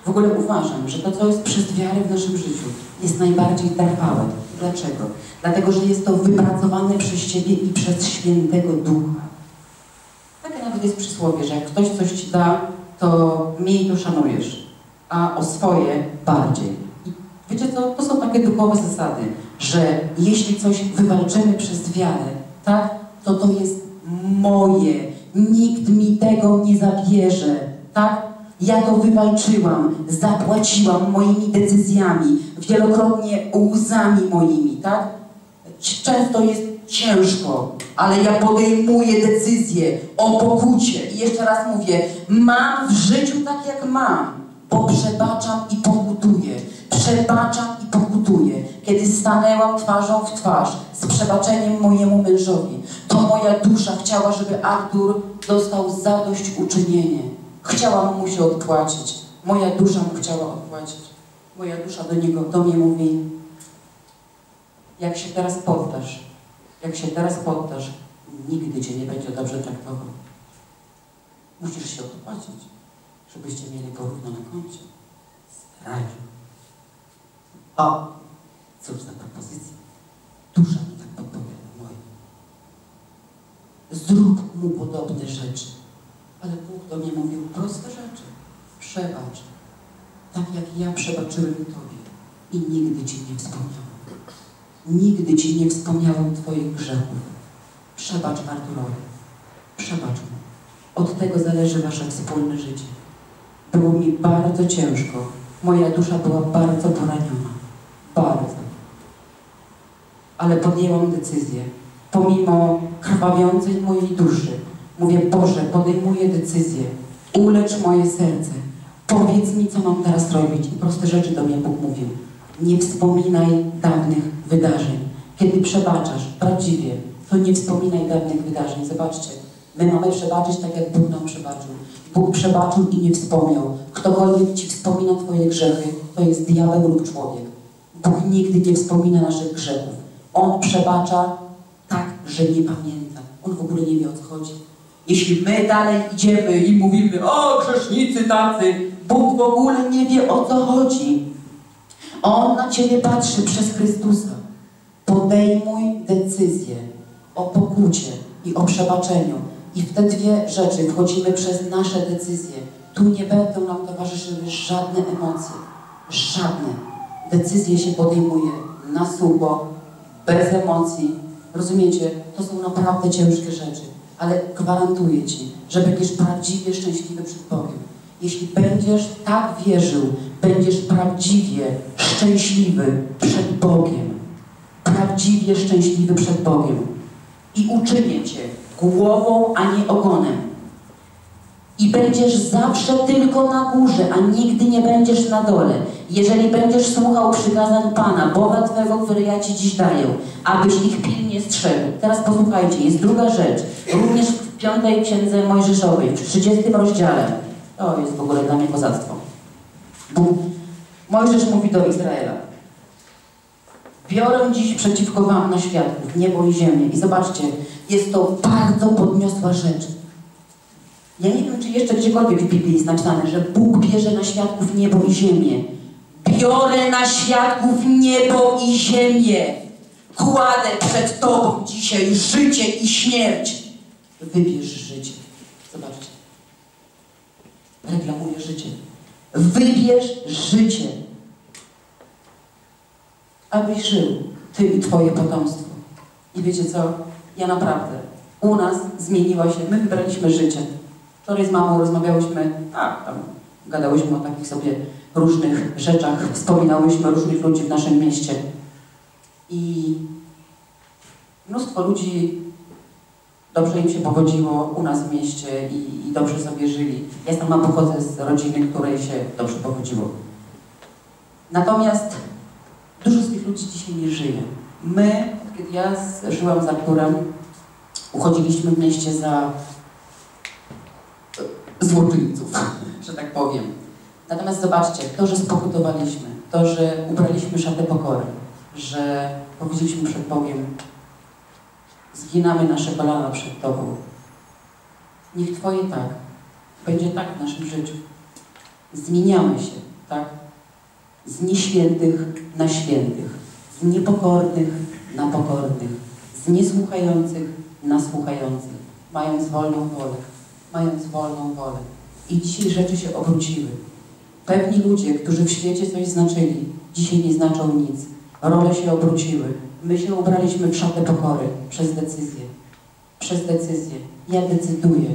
W ogóle uważam, że to, co jest przez wiarę w naszym życiu, jest najbardziej trwałe. Dlaczego? Dlatego, że jest to wypracowane przez Ciebie i przez Świętego Ducha. Takie nawet jest przysłowie, że jak ktoś coś Ci da, to mniej to szanujesz, a o swoje bardziej. I wiecie co? To są takie duchowe zasady, że jeśli coś wywalczymy przez wiarę, tak, to to jest moje. Nikt mi tego nie zabierze, tak? Ja to wywalczyłam, zapłaciłam moimi decyzjami, wielokrotnie łzami moimi, tak? Często jest ciężko, ale ja podejmuję decyzję o pokucie. I jeszcze raz mówię, mam w życiu tak jak mam, bo przebaczam i pokutuję. Przebaczam i pokutuję. Kiedy stanęłam twarzą w twarz z przebaczeniem mojemu mężowi, to moja dusza chciała, żeby Artur dostał zadośćuczynienie. Chciałam mu się odpłacić. Moja dusza mu chciała odpłacić. Moja dusza do niego, do mnie mówi, jak się teraz poddasz, jak się teraz poddasz, nigdy Cię nie będzie dobrze traktował. Musisz się odpłacić, żebyście mieli porówno na koncie. Raju. O, cóż za propozycja. Dusza mi tak podpowiada, moja. Zrób mu podobne rzeczy. Ale Bóg do mnie mówił proste rzeczy. Przebacz. Tak jak ja przebaczyłem Tobie i nigdy Ci nie wspomniałem. Nigdy Ci nie wspomniałem Twoich grzechów. Przebacz Arturowi. Przebacz mu. Od tego zależy Wasze wspólne życie. Było mi bardzo ciężko. Moja dusza była bardzo poraniona. Bardzo. Ale podjęłam decyzję. Pomimo krwawiącej mojej duszy, mówię, Boże, podejmuję decyzję. Ulecz moje serce. Powiedz mi, co mam teraz robić. I proste rzeczy do mnie Bóg mówił. Nie wspominaj dawnych wydarzeń. Kiedy przebaczasz prawdziwie, to nie wspominaj dawnych wydarzeń. Zobaczcie, my mamy przebaczyć tak, jak Bóg nam przebaczył. Bóg przebaczył i nie wspomniał. Ktokolwiek Ci wspomina Twoje grzechy, to jest diabeł lub człowiek. Bóg nigdy nie wspomina naszych grzechów. On przebacza tak, że nie pamięta. On w ogóle nie wie, o co chodzi. Jeśli my dalej idziemy i mówimy, o grzesznicy tacy, Bóg w ogóle nie wie, o co chodzi. On na Ciebie patrzy przez Chrystusa. Podejmuj decyzję o pokucie i o przebaczeniu. I w te dwie rzeczy wchodzimy przez nasze decyzje. Tu nie będą nam towarzyszyły żadne emocje. Żadne. Decyzje się podejmuje na sucho, bez emocji. Rozumiecie? To są naprawdę ciężkie rzeczy. Ale gwarantuję Ci, że będziesz prawdziwie szczęśliwy przed Bogiem. Jeśli będziesz tak wierzył, będziesz prawdziwie szczęśliwy przed Bogiem. Prawdziwie szczęśliwy przed Bogiem. I uczynię Cię głową, a nie ogonem. I będziesz zawsze tylko na górze, a nigdy nie będziesz na dole. Jeżeli będziesz słuchał przykazań Pana, Boga Twego, które ja Ci dziś daję, abyś ich pilnie strzegł. Teraz posłuchajcie, jest druga rzecz. Również w piątej księdze Mojżeszowej, w 30 rozdziale. To jest w ogóle dla mnie kozactwo. Bóg, Mojżesz mówi do Izraela. Biorę dziś przeciwko wam na świadków niebo i ziemię. I zobaczcie, jest to bardzo podniosła rzecz. Ja nie wiem, czy jeszcze gdziekolwiek w Biblii jest napisane, że Bóg bierze na świadków niebo i ziemię. Biorę na świadków niebo i ziemię. Kładę przed Tobą dzisiaj życie i śmierć. Wybierz życie. Zobaczcie. Reklamuję życie. Wybierz życie. Abyś żył, Ty i Twoje potomstwo. I wiecie co? Ja naprawdę, u nas zmieniła się, my wybraliśmy życie. Wczoraj z mamą rozmawiałyśmy, a tam gadałyśmy o takich sobie różnych rzeczach, wspominałyśmy różnych ludzi w naszym mieście. I mnóstwo ludzi dobrze im się powodziło u nas w mieście i, i dobrze sobie żyli. Ja sama pochodzę z rodziny, której się dobrze powodziło. Natomiast dużo z tych ludzi dzisiaj nie żyje. My, kiedy ja żyłam z Arturem, uchodziliśmy w mieście za złoczyńców, że tak powiem. Natomiast zobaczcie, to, że spokutowaliśmy, to, że ubraliśmy szatę pokory, że powiedzieliśmy przed Bogiem, zginamy nasze kolana przed Tobą. Niech Twoje tak, będzie tak w naszym życiu. Zmieniamy się, tak? Z nieświętych na świętych, z niepokornych na pokornych, z niesłuchających na słuchających, mając wolną wolę mając wolną wolę. I dzisiaj rzeczy się obróciły. Pewni ludzie, którzy w świecie coś znaczyli, dzisiaj nie znaczą nic. Role się obróciły. My się ubraliśmy w szatę pokory przez decyzję. Przez decyzję. Ja decyduję.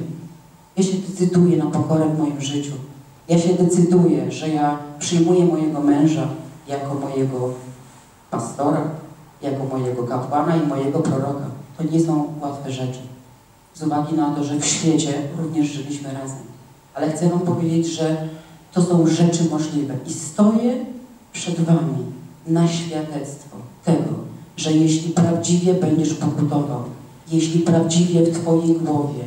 Ja się decyduję na pokorę w moim życiu. Ja się decyduję, że ja przyjmuję mojego męża jako mojego pastora, jako mojego kapłana i mojego proroka. To nie są łatwe rzeczy z uwagi na to, że w świecie również żyliśmy razem. Ale chcę Wam powiedzieć, że to są rzeczy możliwe i stoję przed Wami na świadectwo tego, że jeśli prawdziwie będziesz pokutował, jeśli prawdziwie w Twojej głowie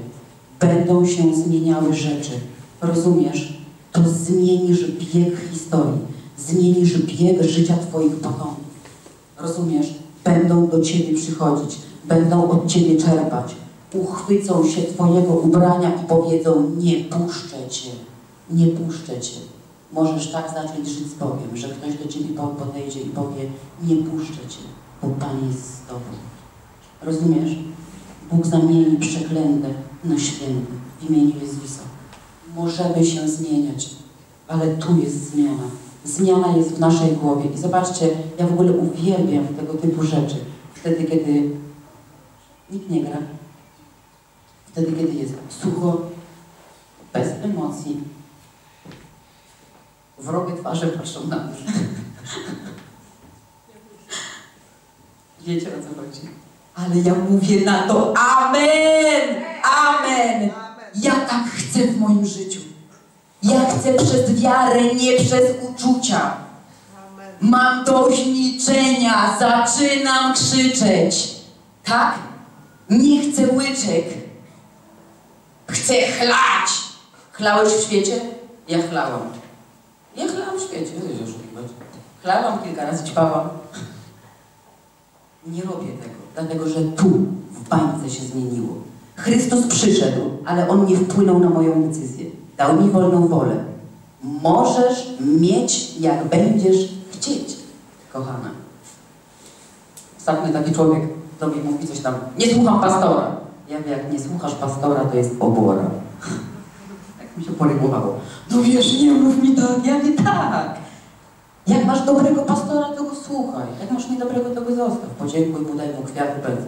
będą się zmieniały rzeczy, rozumiesz, to zmienisz bieg historii, zmienisz bieg życia Twoich potomków. Rozumiesz? Będą do Ciebie przychodzić, będą od Ciebie czerpać, uchwycą się Twojego ubrania i powiedzą, nie puszczę Cię, nie puszczę Cię. Możesz tak zacząć żyć z Bogiem, że ktoś do Ciebie podejdzie i powie, nie puszczę Cię, bo Pan jest z Tobą. Rozumiesz? Bóg zamieni przeklęte na święte w imieniu Jezusa. Możemy się zmieniać, ale tu jest zmiana. Zmiana jest w naszej głowie. I zobaczcie, ja w ogóle uwielbiam tego typu rzeczy. Wtedy, kiedy nikt nie gra, Wtedy, kiedy jest sucho, bez emocji, wrogie twarze patrzą na mnie. Wiecie o co chodzi? Ale ja mówię na to Amen! Amen! Ja tak chcę w moim życiu. Ja chcę przez wiarę, nie przez uczucia. Mam dość niczenia, zaczynam krzyczeć. Tak? Nie chcę łyczek. Chcę chlać. Chlałeś w świecie? Ja chlałam. Ja chlałam w świecie, nie wiesz oszukiwać. Chlałam kilka razy, ćpałam. Nie robię tego, dlatego że tu, w bańce się zmieniło. Chrystus przyszedł, ale On nie wpłynął na moją decyzję. Dał mi wolną wolę. Możesz mieć, jak będziesz chcieć, kochana. Ostatnio taki człowiek do mnie mówi coś tam, nie słucham pastora. Ja wiem, jak nie słuchasz pastora, to jest obora. Tak mi się porymowało. No wiesz, nie mów mi tak. Ja nie tak. Jak masz dobrego pastora, to go słuchaj. Jak masz niedobrego, to go zostaw. Podziękuj mu, daj mu kwiaty, pędz.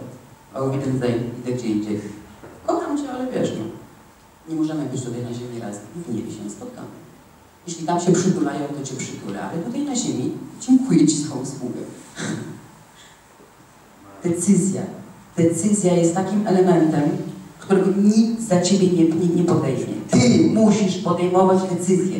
A widzę, idę gdzie indziej. Kocham cię, ale wiesz, no. Nie możemy być sobie na ziemi razem. W niebie się spotkamy. Jeśli tam się przytulają, to cię przytulę, ale tutaj na ziemi dziękuję ci za usługę. Decyzja. Decyzja jest takim elementem, którego nikt za ciebie nie, nie, nie podejmie. Ty musisz podejmować decyzję.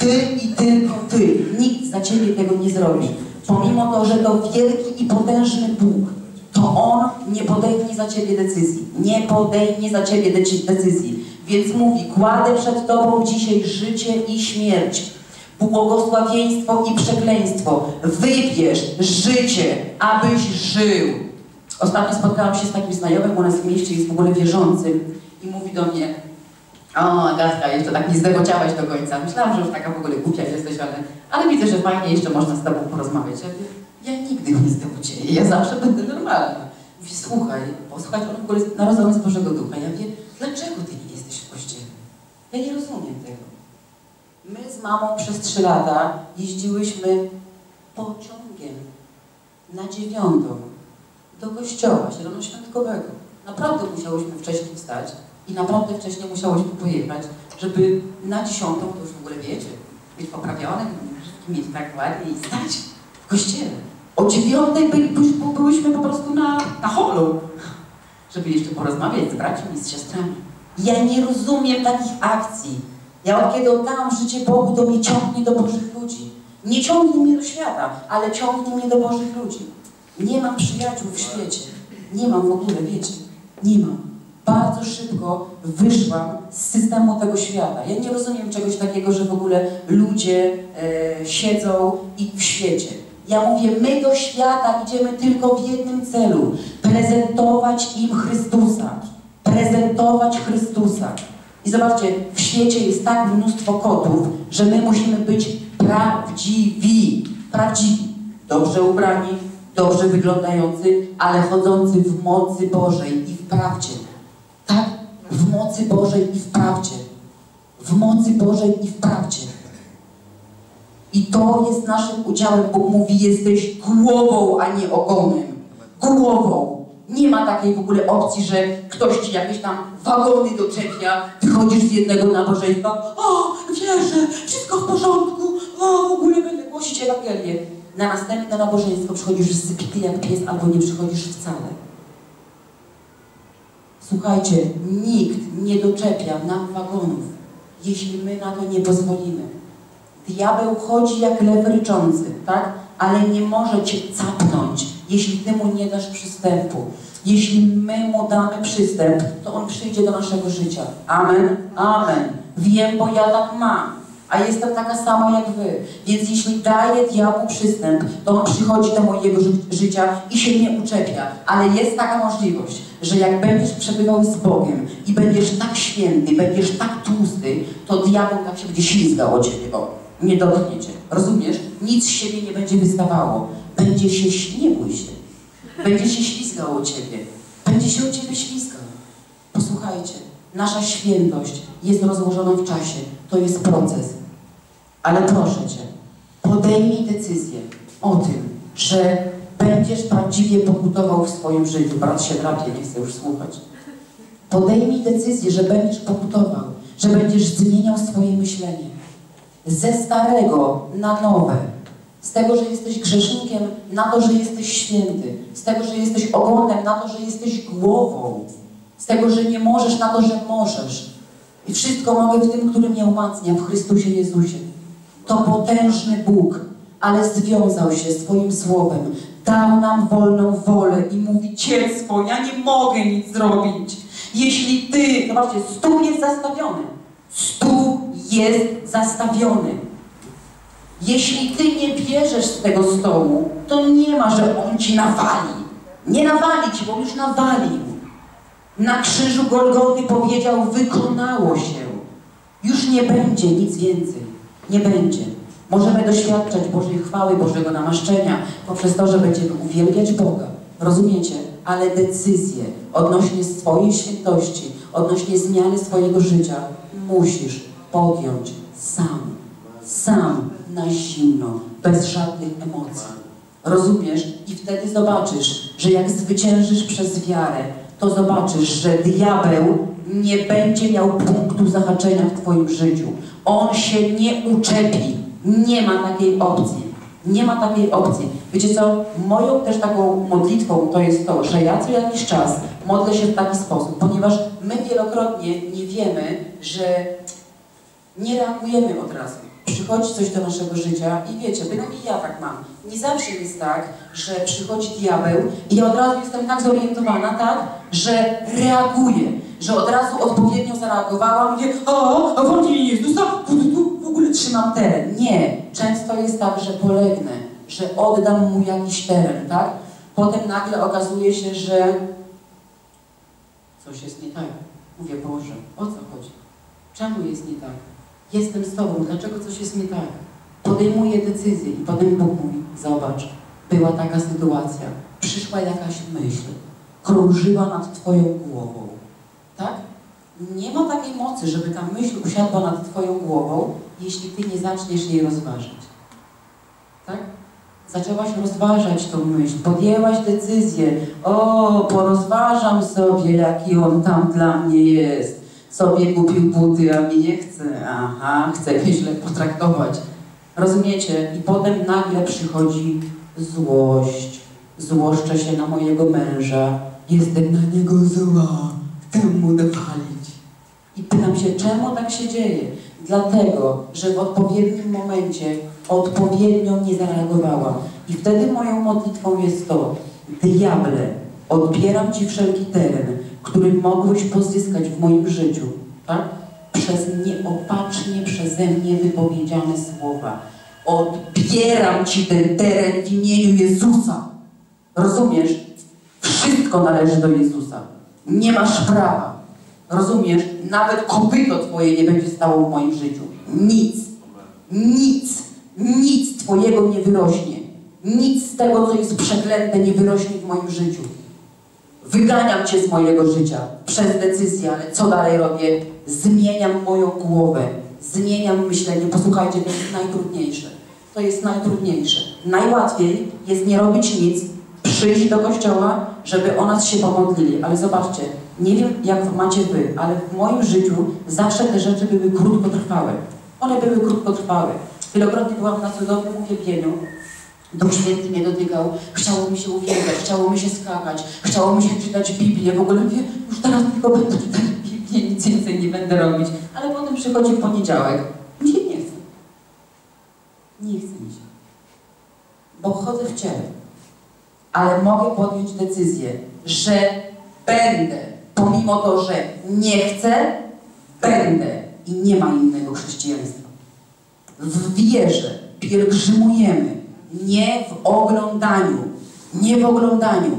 Ty i tylko ty. Nikt za ciebie tego nie zrobi. Pomimo to, że to wielki i potężny Bóg, to On nie podejmie za ciebie decyzji. Nie podejmie za ciebie decyzji. Więc mówi, kładę przed tobą dzisiaj życie i śmierć. Błogosławieństwo i przekleństwo. Wybierz życie, abyś żył. Ostatnio spotkałam się z takim znajomym u nas w mieście, jest w ogóle wierzącym i mówi do mnie o, Agatka, jeszcze tak nie zdewociałaś do końca. Myślałam, że już taka w ogóle głupia jesteś, ale, ale widzę, że fajnie jeszcze można z tobą porozmawiać. Ja, ja nigdy nie zdewocieję, ja zawsze będę normalna. Mówi, słuchaj, posłuchaj, on w ogóle narodzony z Bożego Ducha. Ja mówię, dlaczego ty nie jesteś w kościele? Ja nie rozumiem tego. My z mamą przez trzy lata jeździłyśmy pociągiem na dziewiątą do kościoła zielonoświątkowego. Naprawdę musiałyśmy wcześniej wstać i naprawdę wcześniej musiałyśmy pojechać, żeby na dziesiątą, to już w ogóle wiecie, być poprawionym, mieć tak ładnie i stać w kościele. O dziewiątej byli, by, byłyśmy po prostu na, na holu, żeby jeszcze porozmawiać z braćmi z siostrami. Ja nie rozumiem takich akcji. Ja od kiedy oddałam życie Bogu, to mnie ciągnie do Bożych ludzi. Nie ciągnie mnie do świata, ale ciągnie mnie do Bożych ludzi. Nie mam przyjaciół w świecie. Nie mam w ogóle, wiecie. Nie mam. Bardzo szybko wyszłam z systemu tego świata. Ja nie rozumiem czegoś takiego, że w ogóle ludzie e, siedzą i w świecie. Ja mówię, my do świata idziemy tylko w jednym celu. Prezentować im Chrystusa. Prezentować Chrystusa. I zobaczcie, w świecie jest tak mnóstwo kotów, że my musimy być prawdziwi. Prawdziwi. Dobrze ubrani, dobrze wyglądający, ale chodzący w mocy Bożej i w prawdzie. Tak? W mocy Bożej i w prawdzie. W mocy Bożej i w prawdzie. I to jest naszym udziałem. Bóg mówi, jesteś głową, a nie ogonem. Głową. Nie ma takiej w ogóle opcji, że ktoś ci jakieś tam wagony doczepia, wychodzisz z jednego nabożeństwa, o, wierzę, wszystko w porządku, o, w ogóle będę głosić Ewangelię. Na następne nabożeństwo przychodzisz zbity jak pies albo nie przychodzisz wcale. Słuchajcie, nikt nie doczepia nam wagonów, jeśli my na to nie pozwolimy. Diabeł chodzi jak lew ryczący, tak? Ale nie może cię capnąć, jeśli ty mu nie dasz przystępu. Jeśli my mu damy przystęp, to on przyjdzie do naszego życia. Amen? Amen. Wiem, bo ja tak mam a jestem taka sama jak wy. Więc jeśli daję diabłu przystęp, to on przychodzi do mojego ży życia i się mnie uczepia. Ale jest taka możliwość, że jak będziesz przebywał z Bogiem i będziesz tak święty, będziesz tak tłusty, to diabeł tak się będzie ślizgał o ciebie, bo nie dotknie cię. Rozumiesz? Nic z siebie nie będzie wystawało. Będzie się, nie bój się. Będzie się ślizgał o ciebie. Będzie się o ciebie ślizgał. Posłuchajcie, nasza świętość jest rozłożona w czasie. To jest proces. Ale proszę Cię, podejmij decyzję o tym, że będziesz prawdziwie pokutował w swoim życiu. Brat się drapie, nie chce już słuchać. Podejmij decyzję, że będziesz pokutował, że będziesz zmieniał swoje myślenie. Ze starego na nowe. Z tego, że jesteś grzesznikiem, na to, że jesteś święty. Z tego, że jesteś ogonem, na to, że jesteś głową. Z tego, że nie możesz, na to, że możesz. I wszystko mogę w tym, który mnie umacnia, w Chrystusie Jezusie. To potężny Bóg, ale związał się swoim słowem. Dał nam wolną wolę i mówi, dziecko, ja nie mogę nic zrobić. Jeśli ty, zobaczcie, stół jest zastawiony. Stół jest zastawiony. Jeśli ty nie bierzesz z tego stołu, to nie ma, że on ci nawali. Nie nawali ci, bo już nawalił. Na krzyżu Golgoty powiedział, wykonało się. Już nie będzie nic więcej. Nie będzie. Możemy doświadczać Bożej chwały, Bożego namaszczenia poprzez to, że będziemy uwielbiać Boga. Rozumiecie? Ale decyzje odnośnie swojej świętości, odnośnie zmiany swojego życia musisz podjąć sam. Sam, na zimno, bez żadnych emocji. Rozumiesz? I wtedy zobaczysz, że jak zwyciężysz przez wiarę, to zobaczysz, że diabeł nie będzie miał punktu zahaczenia w Twoim życiu. On się nie uczepi. Nie ma takiej opcji. Nie ma takiej opcji. Wiecie co? Moją też taką modlitwą to jest to, że ja co jakiś czas modlę się w taki sposób, ponieważ my wielokrotnie nie wiemy, że nie reagujemy od razu. Przychodzi coś do naszego życia i wiecie, bynajmniej ja tak mam. Nie zawsze jest tak, że przychodzi diabeł i ja od razu jestem tak zorientowana, tak, że reaguję, że od razu odpowiednio zareagowałam, mówię, o, a w imię Jezusa, tu, w ogóle trzymam teren. Nie, często jest tak, że polegnę, że oddam mu jakiś teren, tak? Potem nagle okazuje się, że coś jest nie tak. Mówię, Boże, o co chodzi? Czemu jest nie tak? Jestem z Tobą, dlaczego coś jest nie tak? Podejmuję decyzję i potem Bóg mówi, zobacz, była taka sytuacja, przyszła jakaś myśl, krążyła nad Twoją głową, tak? Nie ma takiej mocy, żeby ta myśl usiadła nad Twoją głową, jeśli Ty nie zaczniesz jej rozważać. Tak? Zaczęłaś rozważać tą myśl, podjęłaś decyzję, o, porozważam sobie, jaki on tam dla mnie jest. Sobie kupił buty, a mi nie chce. Aha, chce mnie źle potraktować. Rozumiecie? I potem nagle przychodzi złość. Złoszczę się na mojego męża. Jestem na niego zła. Chcę mu dowalić. I pytam się, czemu tak się dzieje? Dlatego, że w odpowiednim momencie odpowiednio nie zareagowałam. I wtedy moją modlitwą jest to, diable, odbieram Ci wszelki teren, który mogłeś pozyskać w moim życiu, tak? Przez nieopatrznie przeze mnie wypowiedziane słowa. Odbieram Ci ten teren w imieniu Jezusa. Rozumiesz? Wszystko należy do Jezusa. Nie masz prawa. Rozumiesz? Nawet kopyto Twoje nie będzie stało w moim życiu. Nic. Nic. Nic Twojego nie wyrośnie. Nic z tego, co jest przeklęte, nie wyrośnie w moim życiu. Wyganiam Cię z mojego życia przez decyzję, ale co dalej robię? Zmieniam moją głowę, zmieniam myślenie. Posłuchajcie, to jest najtrudniejsze. To jest najtrudniejsze. Najłatwiej jest nie robić nic, przyjść do kościoła, żeby o nas się pomodlili. Ale zobaczcie, nie wiem jak macie Wy, ale w moim życiu zawsze te rzeczy były krótkotrwałe. One były krótkotrwałe. Wielokrotnie byłam na cudownym uwielbieniu, Duch Święty mnie dotykał, chciało mi się uwielbiać, chciało mi się skakać, chciało mi się czytać Biblię, w ogóle mówię, już teraz tylko będę czytać Biblię, nic więcej nie będę robić. Ale potem przychodzi poniedziałek, mi się nie chce. Nie chce mi się. Bo chodzę w ciele. Ale mogę podjąć decyzję, że będę, pomimo to, że nie chcę, będę. I nie ma innego chrześcijaństwa. W wierze pielgrzymujemy, nie w oglądaniu. Nie w oglądaniu.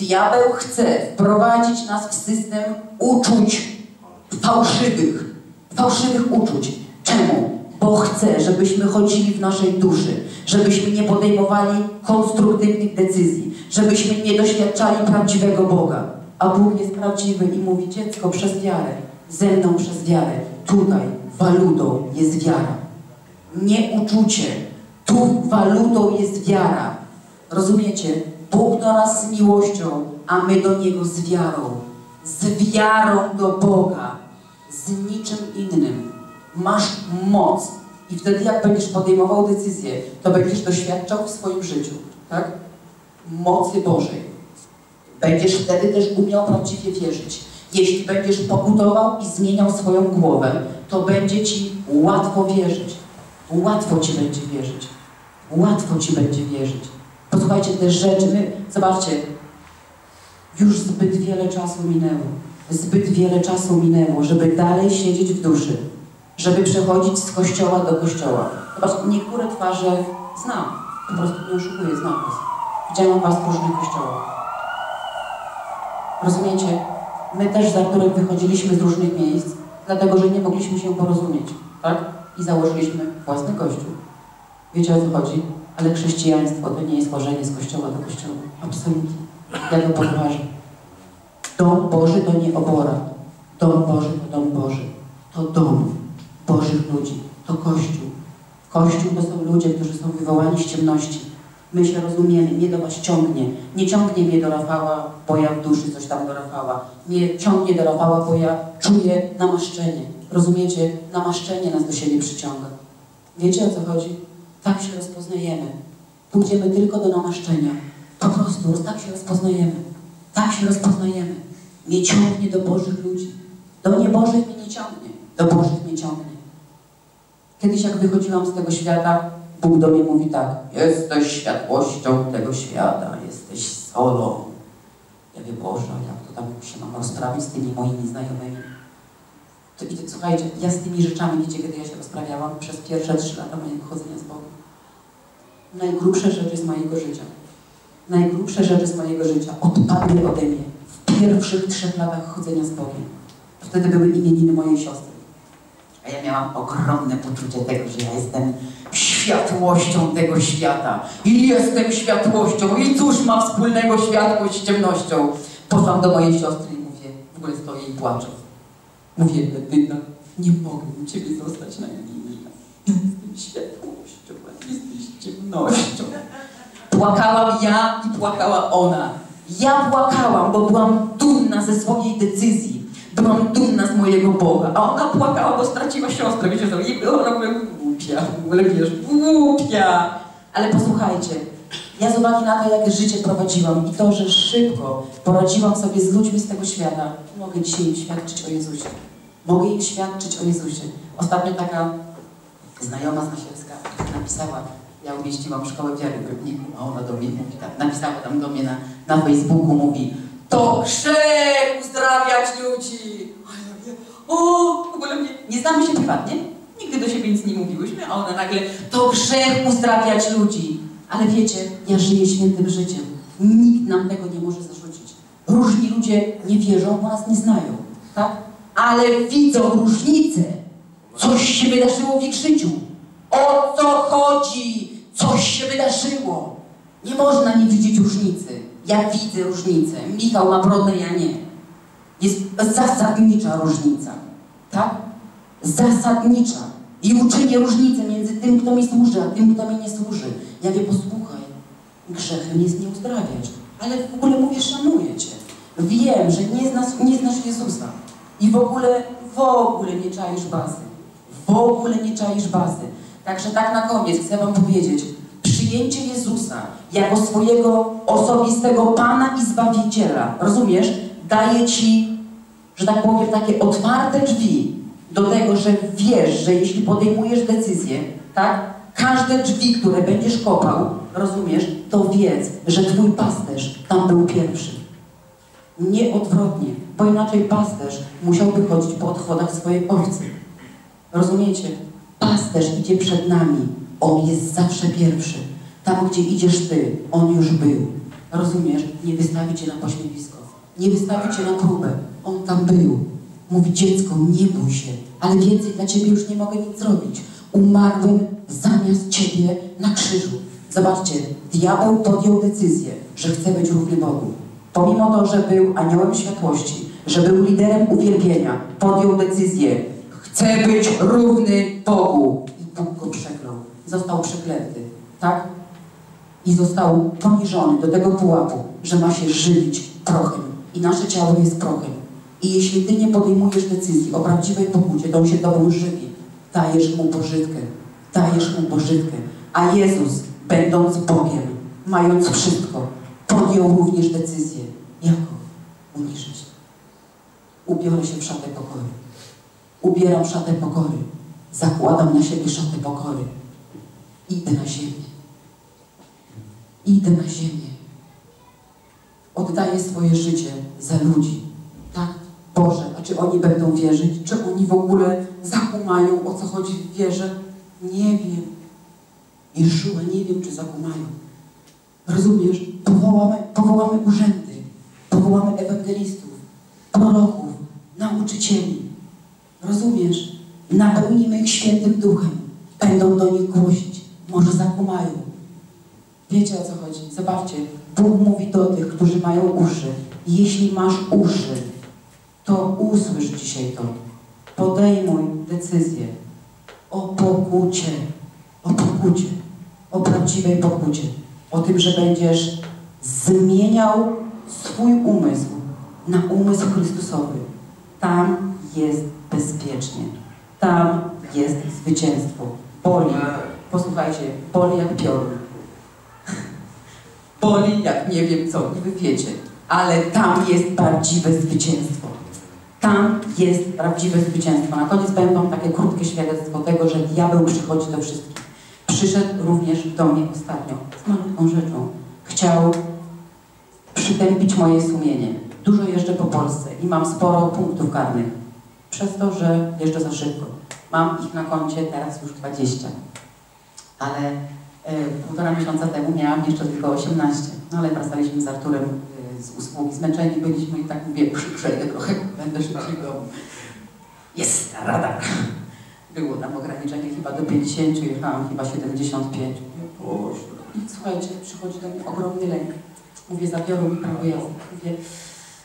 Diabeł chce wprowadzić nas w system uczuć fałszywych. Fałszywych uczuć. Czemu? Bo chce, żebyśmy chodzili w naszej duszy, żebyśmy nie podejmowali konstruktywnych decyzji, żebyśmy nie doświadczali prawdziwego Boga. A Bóg jest prawdziwy i mówi dziecko przez wiarę, ze mną przez wiarę. Tutaj walutą jest wiara. Nie uczucie, tu walutą jest wiara. Rozumiecie? Bóg do nas z miłością, a my do Niego z wiarą. Z wiarą do Boga. Z niczym innym. Masz moc. I wtedy jak będziesz podejmował decyzję, to będziesz doświadczał w swoim życiu, tak? Mocy Bożej. Będziesz wtedy też umiał prawdziwie wierzyć. Jeśli będziesz pokutował i zmieniał swoją głowę, to będzie Ci łatwo wierzyć. Łatwo Ci będzie wierzyć. Łatwo Ci będzie wierzyć. Posłuchajcie, te rzeczy, my, zobaczcie, już zbyt wiele czasu minęło. Zbyt wiele czasu minęło, żeby dalej siedzieć w duszy. Żeby przechodzić z kościoła do kościoła. Zobacz, niektóre twarze znam. Po prostu nie oszukuję, znam Was. Widziałam Was w różnych kościołach. Rozumiecie? My też z Arturem wychodziliśmy z różnych miejsc, dlatego że nie mogliśmy się porozumieć, tak? I założyliśmy własny kościół. Wiecie o co chodzi? Ale chrześcijaństwo to nie jest chodzenie z kościoła do kościoła. Absolutnie. Ja to podważam. Dom Boży to nie obora. Dom Boży to dom Boży. To dom Bożych ludzi. To Kościół. Kościół to są ludzie, którzy są wywołani z ciemności. My się rozumiemy, nie do was ciągnie. Nie ciągnie mnie do Rafała, bo ja w duszy coś tam do Rafała. Nie ciągnie do Rafała, bo ja czuję namaszczenie. Rozumiecie? Namaszczenie nas do siebie przyciąga. Wiecie o co chodzi? Tak się rozpoznajemy. Pójdziemy tylko do namaszczenia. Po prostu, tak się rozpoznajemy. Tak się rozpoznajemy. Mnie ciągnie do Bożych ludzi. Do niebożych mnie nie ciągnie. Do Bożych mnie ciągnie. Kiedyś jak wychodziłam z tego świata, Bóg do mnie mówi tak, jesteś światłością tego świata, jesteś solą. Ja wiem, Boże, jak to tam się mam rozprawić z tymi moimi znajomymi. I, słuchajcie, ja z tymi rzeczami, wiecie, kiedy ja się rozprawiałam przez pierwsze trzy lata mojego chodzenia z Bogiem. Najgrubsze rzeczy z mojego życia. Najgrubsze rzeczy z mojego życia odpadły ode mnie w pierwszych trzech latach chodzenia z Bogiem. Wtedy były imieniny mojej siostry. A ja miałam ogromne poczucie tego, że ja jestem światłością tego świata. I jestem światłością. I cóż ma wspólnego światłość z ciemnością? Poszłam do mojej siostry i mówię, w ogóle stoję i płaczę. Mówię, Edyna, nie mogę u Ciebie zostać na linii. Jestem światłością, a Ty jesteś ciemnością. Płakałam ja i płakała ona. Ja płakałam, bo byłam dumna ze swojej decyzji. Byłam dumna z mojego Boga. A ona płakała, bo straciła siostrę. Wiecie co? Ona była głupia. W ogóle wiesz, głupia. Ale posłuchajcie. Ja z uwagi na to, jak życie prowadziłam i to, że szybko poradziłam sobie z ludźmi z tego świata, mogę dzisiaj im świadczyć o Jezusie. Mogę im świadczyć o Jezusie. Ostatnio taka znajoma z Nasielska napisała, ja umieściłam szkołę wiary w Rybniku, a ona do mnie mówi tak, napisała tam do mnie na, na Facebooku, mówi to grzech uzdrawiać ludzi. A ja mówię, o, w ogóle mnie, nie znamy się prywatnie, nigdy do siebie nic nie mówiłyśmy, a ona nagle, to grzech uzdrawiać ludzi. Ale wiecie, ja żyję świętym życiem. Nikt nam tego nie może zarzucić. Różni ludzie nie wierzą, bo nas nie znają, tak? Ale widzą różnicę. Coś się wydarzyło w ich życiu. O co chodzi? Coś się wydarzyło. Nie można nie widzieć różnicy. Ja widzę różnicę. Michał ma brodę, ja nie. Jest zasadnicza różnica. Tak? Zasadnicza. I uczynię różnicę między tym, kto mi służy, a tym, kto mi nie służy. Ja wie, posłuchaj, grzechem jest nie uzdrawiać. Ale w ogóle mówię, szanuję Cię. Wiem, że nie znasz, nie znasz Jezusa. I w ogóle, w ogóle nie czaisz bazy. W ogóle nie czaisz bazy. Także tak na koniec chcę Wam powiedzieć, przyjęcie Jezusa jako swojego osobistego Pana i Zbawiciela, rozumiesz, daje Ci, że tak powiem, takie otwarte drzwi do tego, że wiesz, że jeśli podejmujesz decyzję, tak, każde drzwi, które będziesz kopał, rozumiesz, to wiedz, że Twój pasterz tam był pierwszy. Nie odwrotnie, bo inaczej pasterz musiałby chodzić po odchodach swojej owcy. Rozumiecie? Pasterz idzie przed nami. On jest zawsze pierwszy. Tam, gdzie idziesz Ty, On już był. Rozumiesz? Nie wystawi Cię na pośmiewisko. Nie wystawi Cię na próbę. On tam był. Mówi dziecko, nie bój się, ale więcej dla Ciebie już nie mogę nic zrobić. Umarłem zamiast Ciebie na krzyżu. Zobaczcie, diabeł podjął decyzję, że chce być równy Bogu. Pomimo to, że był aniołem światłości, że był liderem uwielbienia, podjął decyzję, chce być równy Bogu. I Bóg go przeklął. Został przeklęty, tak? I został poniżony do tego pułapu, że ma się żywić prochem. I nasze ciało jest prochem. I jeśli Ty nie podejmujesz decyzji o prawdziwej pokucie, to On się Tobą żywi. Dajesz Mu pożytkę. Dajesz Mu pożytkę. A Jezus, będąc Bogiem, mając wszystko, podjął również decyzję. Jaką? Uniżyć. Ubiorę się w szatę pokory. Ubieram szatę pokory. Zakładam na siebie szatę pokory. Idę na ziemię. Idę na ziemię. Oddaję swoje życie za ludzi. Boże, a czy oni będą wierzyć? Czy oni w ogóle zakumają, o co chodzi w wierze? Nie wiem. Jeszua, nie wiem, czy zakumają. Rozumiesz? Powołamy, powołamy urzędy, powołamy ewangelistów, proroków, nauczycieli. Rozumiesz? Napełnimy ich świętym duchem. Będą do nich głosić. Może zakumają. Wiecie o co chodzi? Zobaczcie, Bóg mówi do tych, którzy mają uszy. Jeśli masz uszy, to usłysz dzisiaj to. Podejmuj decyzję o pokucie. O pokucie. O prawdziwej pokucie. o tym, że będziesz zmieniał swój umysł na umysł Chrystusowy. Tam jest bezpiecznie. Tam jest zwycięstwo. Boli. Posłuchajcie, boli jak piorun. Boli jak nie wiem co, nie wy wiecie. Ale tam jest prawdziwe zwycięstwo. Tam jest prawdziwe zwycięstwo. Na koniec powiem Wam takie krótkie świadectwo tego, że diabeł przychodzi do wszystkich. Przyszedł również do mnie ostatnio z malutką rzeczą. Chciał przytępić moje sumienie. Dużo jeżdżę po Polsce i mam sporo punktów karnych. Przez to, że jeżdżę za szybko. Mam ich na koncie teraz już 20. Ale e, półtora miesiąca temu miałam jeszcze tylko 18. No ale wracaliśmy z Arturem e, z usługi. Zmęczeni byliśmy i tak mówię, przejdę trochę, będę szybciej w domu. Jest radar. Było tam ograniczenie chyba do 50, jechałam chyba 75. Mówię, Boże. I słuchajcie, przychodzi do mnie ogromny lęk. Mówię, zabiorą mi prawo jazdy. Mówię,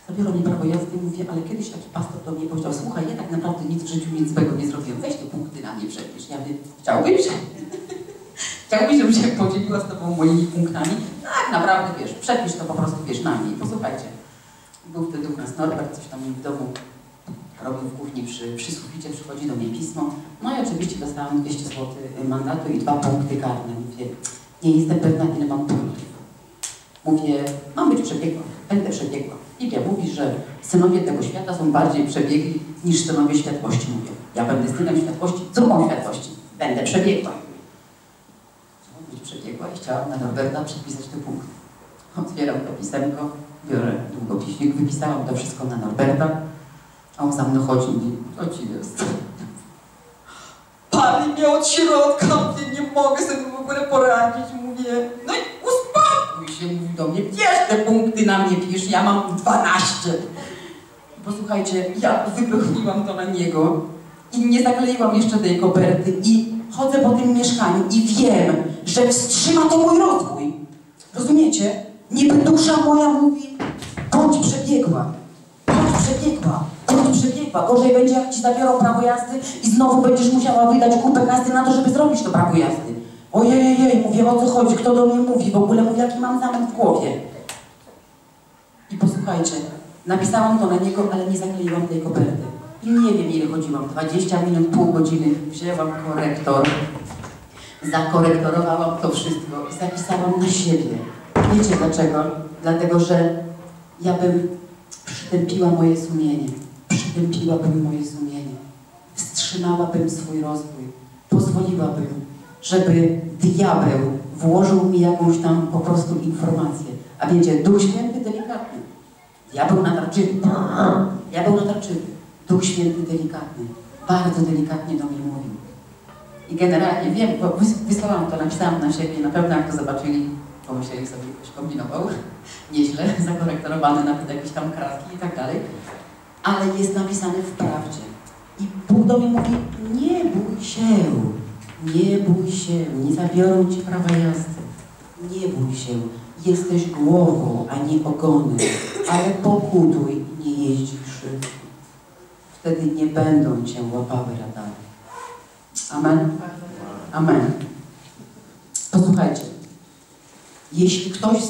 zabiorą mi prawo jazdy. Mówię, ale kiedyś taki pastor do mnie powiedział, słuchaj, ja tak naprawdę nic w życiu nic złego nie zrobiłem. Weź te punkty na mnie przecież. Ja mówię, chciałbyś? Chciałbyś, żebym się podzieliła z tobą moimi punktami? Tak, naprawdę, wiesz, przepisz to po prostu, wiesz, na mnie. Posłuchajcie, był wtedy u nas Norbert, coś tam w domu robił w kuchni przy, przy suficie, przychodzi do mnie pismo. No i oczywiście dostałam 200 zł mandatu i dwa punkty karne. Mówię, nie jestem pewna, ile mam punktów. Mówię, mam być przebiegła, będę przebiegła. Biblia mówi, że synowie tego świata są bardziej przebiegli niż synowie światłości. Mówię, ja będę synem światłości, córką światłości. Będę przebiegła. Przebiegła i chciałam na Norberta przepisać te punkty. Otwieram to pisemko, biorę długopisik, wypisałam to wszystko na Norberta, a on za mną chodzi i mówi, co ci jest? Pali mnie od środka, mówię, nie mogę sobie w ogóle poradzić, mówię, no i uspokój się, mówi do mnie, wiesz, te punkty na mnie pisz, ja mam 12. Posłuchajcie, ja wypełniłam to na niego i nie zakleiłam jeszcze tej koperty i chodzę po tym mieszkaniu i wiem, że wstrzyma to mój rozwój. Rozumiecie? Niby dusza moja mówi, bądź przebiegła, bądź przebiegła, bądź przebiegła. Gorzej będzie, jak ci zabiorą prawo jazdy i znowu będziesz musiała wydać kupę kasy na to, żeby zrobić to prawo jazdy. Ojej, jej, mówię, o co chodzi, kto do mnie mówi, w ogóle mówię, jaki mam zamęt w głowie. I posłuchajcie, napisałam to na niego, ale nie zakleiłam tej koperty. I nie wiem, ile chodziłam, 20 minut, pół godziny. Wzięłam korektor, zakorektorowałam to wszystko i zapisałam na siebie. Wiecie dlaczego? Dlatego, że ja bym przytępiła moje sumienie. Przytępiłabym moje sumienie. Wstrzymałabym swój rozwój. Pozwoliłabym, żeby diabeł włożył mi jakąś tam po prostu informację. A wiecie, Duch Święty delikatny. Diabeł natarczywy. Diabeł natarczywy. Duch Święty delikatny. Bardzo delikatnie do mnie mówił. I generalnie wiem, bo wys- wysłałam to, napisałam na siebie, na pewno jak to zobaczyli, pomyśleli sobie, ktoś kombinował, nieźle, zakorektorowane nawet jakieś tam kratki i tak dalej, ale jest napisane w prawdzie. I Bóg do mnie mówi, nie bój się, nie bój się, nie zabiorą ci prawa jazdy, nie bój się, jesteś głową, a nie ogonem, ale pokutuj nie jeźdź szybko. Wtedy nie będą cię łapały radary. Amen. Amen. Posłuchajcie. Jeśli ktoś